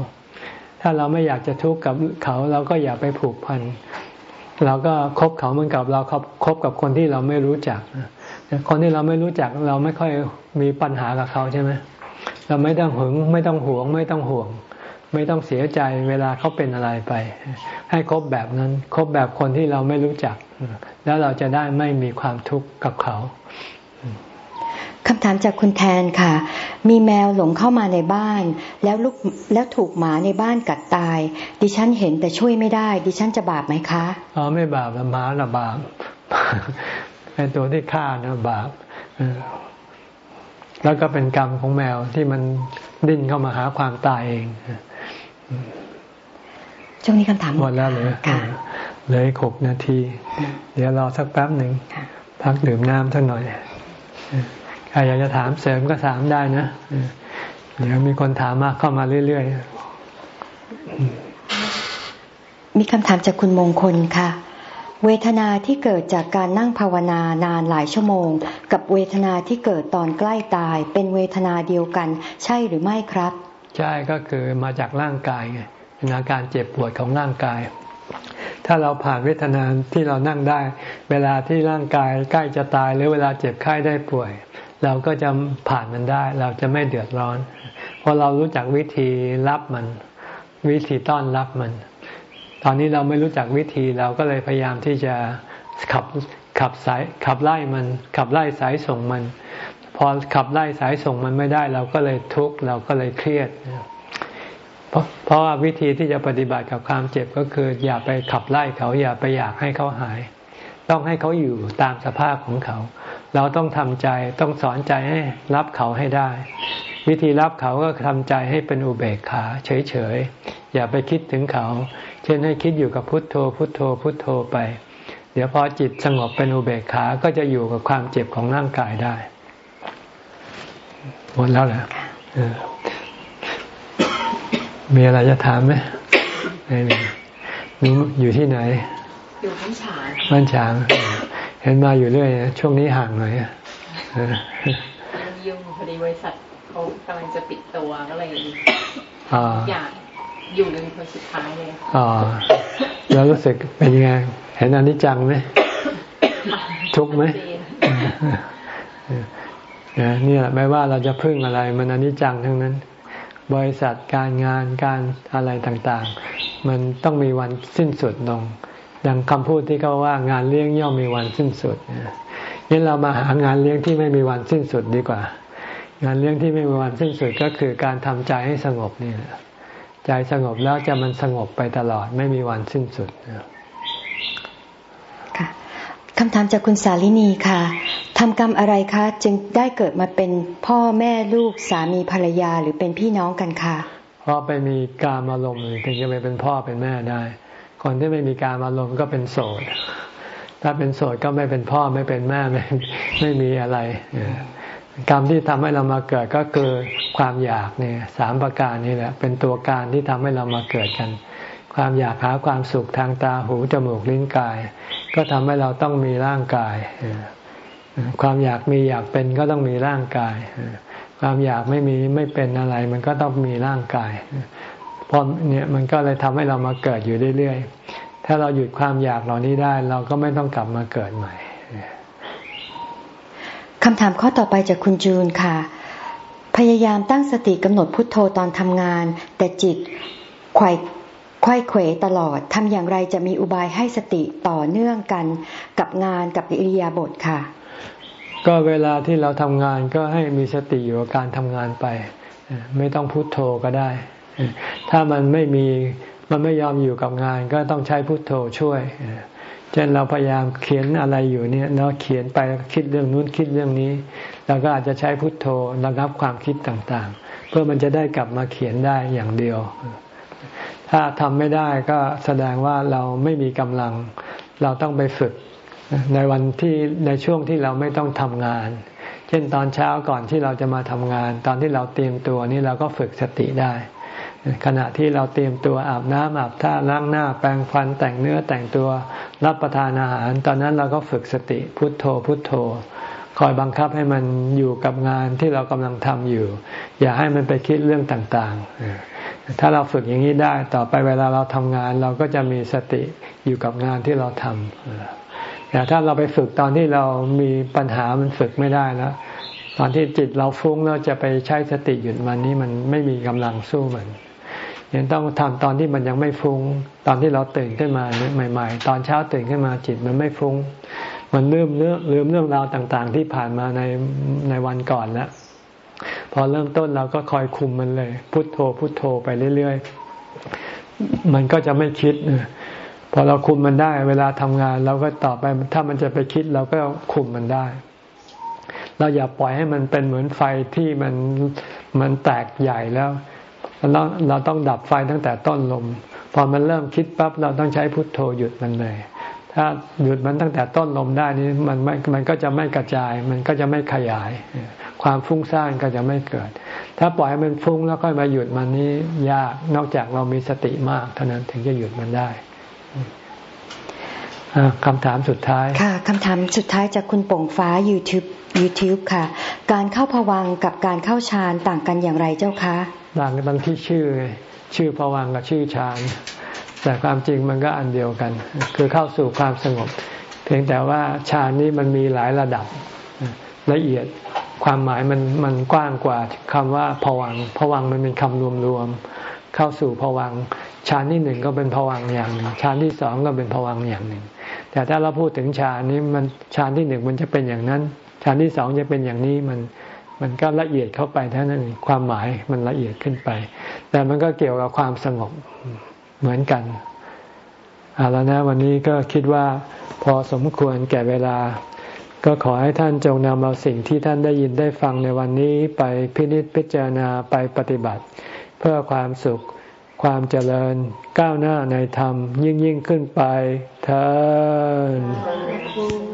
ถ้าเราไม่อยากจะทุกข์กับเขาเราก็อย่าไปผูกพันเราก็คบเขาเหมือนกับเราคบกับคนที่เราไม่รู้จัก คนที่เราไม่รู้จักเราไม่ค่อยมีปัญหากับเขาใช่ไหมเราไม่ต้องหึงไม่ต้องหวง ไม่ต้องห่วง ไม่ต้องเสียใจเวลาเขาเป็นอะไรไป ให้คบแบบนั้นคบแบบคนที่เราไม่รู้จัก แล้วเราจะได้ไม่มีความทุกข์กับเขา คำถามจากคุณแทนค่ะ มีแมวหลงเข้ามาในบ้าน แล้วลูกแล้วถูกหมาในบ้านกัดตาย ดิฉันเห็นแต่ช่วยไม่ได้ ดิฉันจะบาปไหมคะอ๋อไม่บาปหมาละบาปเป็นตัวที่ฆ่านะบาปแล้วก็เป็นกรรมของแมวที่มันดิ้นเข้ามาหาความตายเองช่วงนี้คำถามหมดแล้วเลยเลยหกนาที เดี๋ยวรอสักแป๊บหนึ่งพักดื่มน้ำสักหน่อยใครอยากจะถามเสริมก็ถามได้นะเดี๋ยวมีคนถามมาเข้ามาเรื่อยๆ มีคำถามจากคุณมงคลค่ะ เวทนาที่เกิดจากการนั่งภาวนานานหลายชั่วโมง กับเวทนาที่เกิดตอนใกล้ตาย เป็นเวทนาเดียวกัน ใช่หรือไม่ครับ ใช่ก็คือมาจากร่างกายไงเป็นอาการเจ็บปวดของร่างกาย ถ้าเราผ่านเวทนาที่เรานั่งได้ เวลาที่ร่างกายใกล้จะตายหรือเวลาเจ็บไข้ได้ป่วย เราก็จะผ่านมันได้ เราจะไม่เดือดร้อน เพราะเรารู้จักวิธีรับมัน วิธีต้อนรับมัน ตอนนี้เราไม่รู้จักวิธีเราก็เลยพยายามที่จะขับขับสายขับไล่มัน ขับไล่สายส่งมัน พอขับไล่สายส่งมันไม่ได้ เราก็เลยทุกข์เราก็เลยเครียดเพราะเพราะว่าวิธีที่จะปฏิบัติกับความเจ็บก็คือ อย่าไปขับไล่เขาอย่าไปอยากให้เขาหาย ต้องให้เขาอยู่ตามสภาพของเขา เราต้องทำใจต้องสอนใจให้รับเขาให้ได้ วิธีรับเขาก็ทำใจให้เป็นอุเบกขา เฉยๆ อย่าไปคิดถึงเขา เช่นให้คิดอยู่กับพุทโธ พุทโธ พุทโธไป เดี๋ยวพอจิตสงบเป็นอุเบกขาก็จะอยู่กับความเจ็บของร่างกายได้หมดแล้วเหรอมีอะไรจะถามไหมไม่มีอยู่ที่ไหน อยู่บ้านฉางบ้านฉาง เห็นมาอยู่เรื่อยช่วงนี้ห่างหน่อยอะยุ่งพอดีบริษัทเขากำลังจะปิดตัวก็เลยอยากอยู่ในคนสุดท้ายเลยอ๋อแล้วรู้สึกเป็นยังไงเห็นอนิจจังไหมทุกไหมเนี่ยไม่ว่าเราจะพึ่งอะไร มันอนิจจังทั้งนั้น บริษัทการงานการอะไรต่างๆ มันต้องมีวันสิ้นสุดลง ดังคำพูดที่เขาว่างานเลี้ยงย่อมมีวันสิ้นสุดนี่เรามาหางานเลี้ยงที่ไม่มีวันสิ้นสุดดีกว่า งานเลี้ยงที่ไม่มีวันสิ้นสุดก็คือการทำใจให้สงบนี่แหละใจสงบแล้วจะมันสงบไปตลอดไม่มีวันสิ้นสุดค่ะคำถามจากคุณสาลินีค่ะทำกรรมอะไรคะ จึงได้เกิดมาเป็นพ่อแม่ลูกสามีภรรยาหรือเป็นพี่น้องกันค่ะเพราะไปมีการอารมณ์ถึงจะไปเป็นพ่อเป็นแม่ได้ คนที่ไม่มีการอารมณ์ก็เป็นโสด ถ้าเป็นโสดก็ไม่เป็นพ่อไม่เป็นแม่ไม่ไม่มีอะไร กรรมที่ทำให้เรามาเกิดก็คือความอยากเนี่ยสามประการนี่แหละ เป็นตัวการที่ทำให้เรามาเกิดกัน ความอยากหาความสุขทางตาหูจมูกลิ้นกาย ก็ทำให้เราต้องมีร่างกาย ความอยากมีอยากเป็นก็ต้องมีร่างกาย ความอยากไม่มีไม่เป็นอะไร มันก็ต้องมีร่างกาย พราะเนี่ยมันก็เลยทำให้เรามาเกิดอยู่เรื่อยๆ ถ้าเราหยุดความอยากเหล่านี้ได้ เราก็ไม่ต้องกลับมาเกิดใหม่คำถามข้อต่อไปจากคุณจูนค่ะ พยายามตั้งสติกำหนดพุทโธตอนทำงาน แต่จิตไขว่ไข้เขวตลอดทำอย่างไรจะมีอุบายให้สติต่อเนื่องกันกับงานกับอิริยาบถค่ะ ก็เวลาที่เราทำงานก็ให้มีสติอยู่กับการทำงานไป ไม่ต้องพุโทโธก็ได้ ถ้ามันไม่มีมันไม่ยอมอยู่กับงานก็ต้องใช้พุทโธช่วยเช่นเราพยายามเขียนอะไรอยู่เนี่ยเราเขียนไปคิดเรื่องนู้นคิดเรื่องนี้เราก็อาจจะใช้พุทโธระงับความคิดต่างๆ เพื่อมันจะได้กลับมาเขียนได้อย่างเดียว ถ้าทำไม่ได้ก็แสดงว่าเราไม่มีกำลัง เราต้องไปฝึกในวันที่ในช่วงที่เราไม่ต้องทำงาน เช่นตอนเช้าก่อนที่เราจะมาทำงาน ตอนที่เราเตรียมตัวนี่เราก็ฝึกสติได้ ขณะที่เราเตรียมตัวอาบน้ำอาบท่าล้างหน้าแปรงฟันแต่งเนื้อแต่งตัวรับประทานอาหาร ตอนนั้นเราก็ฝึกสติพุทโธพุทโธ คอยบังคับให้มันอยู่กับงานที่เรากำลังทำอยู่ อย่าให้มันไปคิดเรื่องต่างๆ ถ้าเราฝึกอย่างนี้ได้ต่อไปเวลาเราทำงาน เราก็จะมีสติอยู่กับงานที่เราทำแต่ถ้าเราไปฝึกตอนที่เรามีปัญหามันฝึกไม่ได้แล้วตอนที่จิตเราฟุ้งเราจะไปใช้สติหยุดมันนี่มันไม่มีกำลังสู้มัน ยังต้องทำตอนที่มันยังไม่ฟุง้ง ตอนที่เราตื่นขึ้นมาใหม่ ๆ ตอนเช้าตื่นขึ้นมาจิตมันไม่ฟุง้ง มันลืมเรื่องลืมเรื่องราวต่างๆ ที่ผ่านมาในในวันก่อนแล้วพอเริ่มต้นเราก็คอยคุมมันเลย พุทโธพุทโธไปเรื่อยๆ มันก็จะไม่คิดพอเราคุมมันได้ เวลาทำงานเราก็ต่อไปถ้ามันจะไปคิดเราก็คุมมันได้ เราอย่าปล่อยให้มันเป็นเหมือนไฟที่มันมันแตกใหญ่แล้ว เราเราต้องดับไฟตั้งแต่ต้นลม พอมันเริ่มคิดปั๊บเราต้องใช้พุทโธหยุดมันเลย ถ้าหยุดมันตั้งแต่ต้นลมได้นี้มันไม่มันก็จะไม่กระจาย มันก็จะไม่ขยาย ความฟุ้งซ่านก็จะไม่เกิด ถ้าปล่อยให้มันฟุ้งแล้วค่อยมาหยุดมันนี้ยากนอกจากเรามีสติมากเท่านั้นถึงจะหยุดมันได้คำถามสุดท้ายค่ะคำถามสุดท้ายจากคุณป่งฟ้า YouTube YouTube ค่ะ การเข้าพวังกับการเข้าฌานต่างกันอย่างไรเจ้าคะ ต่างกันที่ชื่อ ชื่อพวังกับชื่อฌานแต่ความจริงมันก็อันเดียวกัน คือเข้าสู่ความสงบ เพียงแต่ว่าฌานนี้มันมีหลายระดับละเอียดความหมายมันมันกว้างกว่าคำว่าพวังพวังมันเป็นคำรวมๆเข้าสู่พวังฌานที่หนึ่งก็เป็นพวังอย่างหนึ่งฌานที่สองก็เป็นพวังอย่างหนึ่ง แต่ถ้าเราพูดถึงฌานนี้มันฌานที่หนึ่งมันจะเป็นอย่างนั้นฌานที่สองจะเป็นอย่างนี้มัน มันก็ละเอียดเข้าไปเท่านั้นความหมายมันละเอียดขึ้นไป แต่มันก็เกี่ยวกับความสงบเหมือนกันเอาแล้วนะวันนี้ก็คิดว่าพอสมควรแก่เวลา ก็ขอให้ท่านจงนำเอาสิ่งที่ท่านได้ยินได้ฟังในวันนี้ไปพินิจพิจารณาไปปฏิบัติ เพื่อความสุขความเจริญก้าวหน้าในธรรมยิ่งยิ่งขึ้นไปเธอ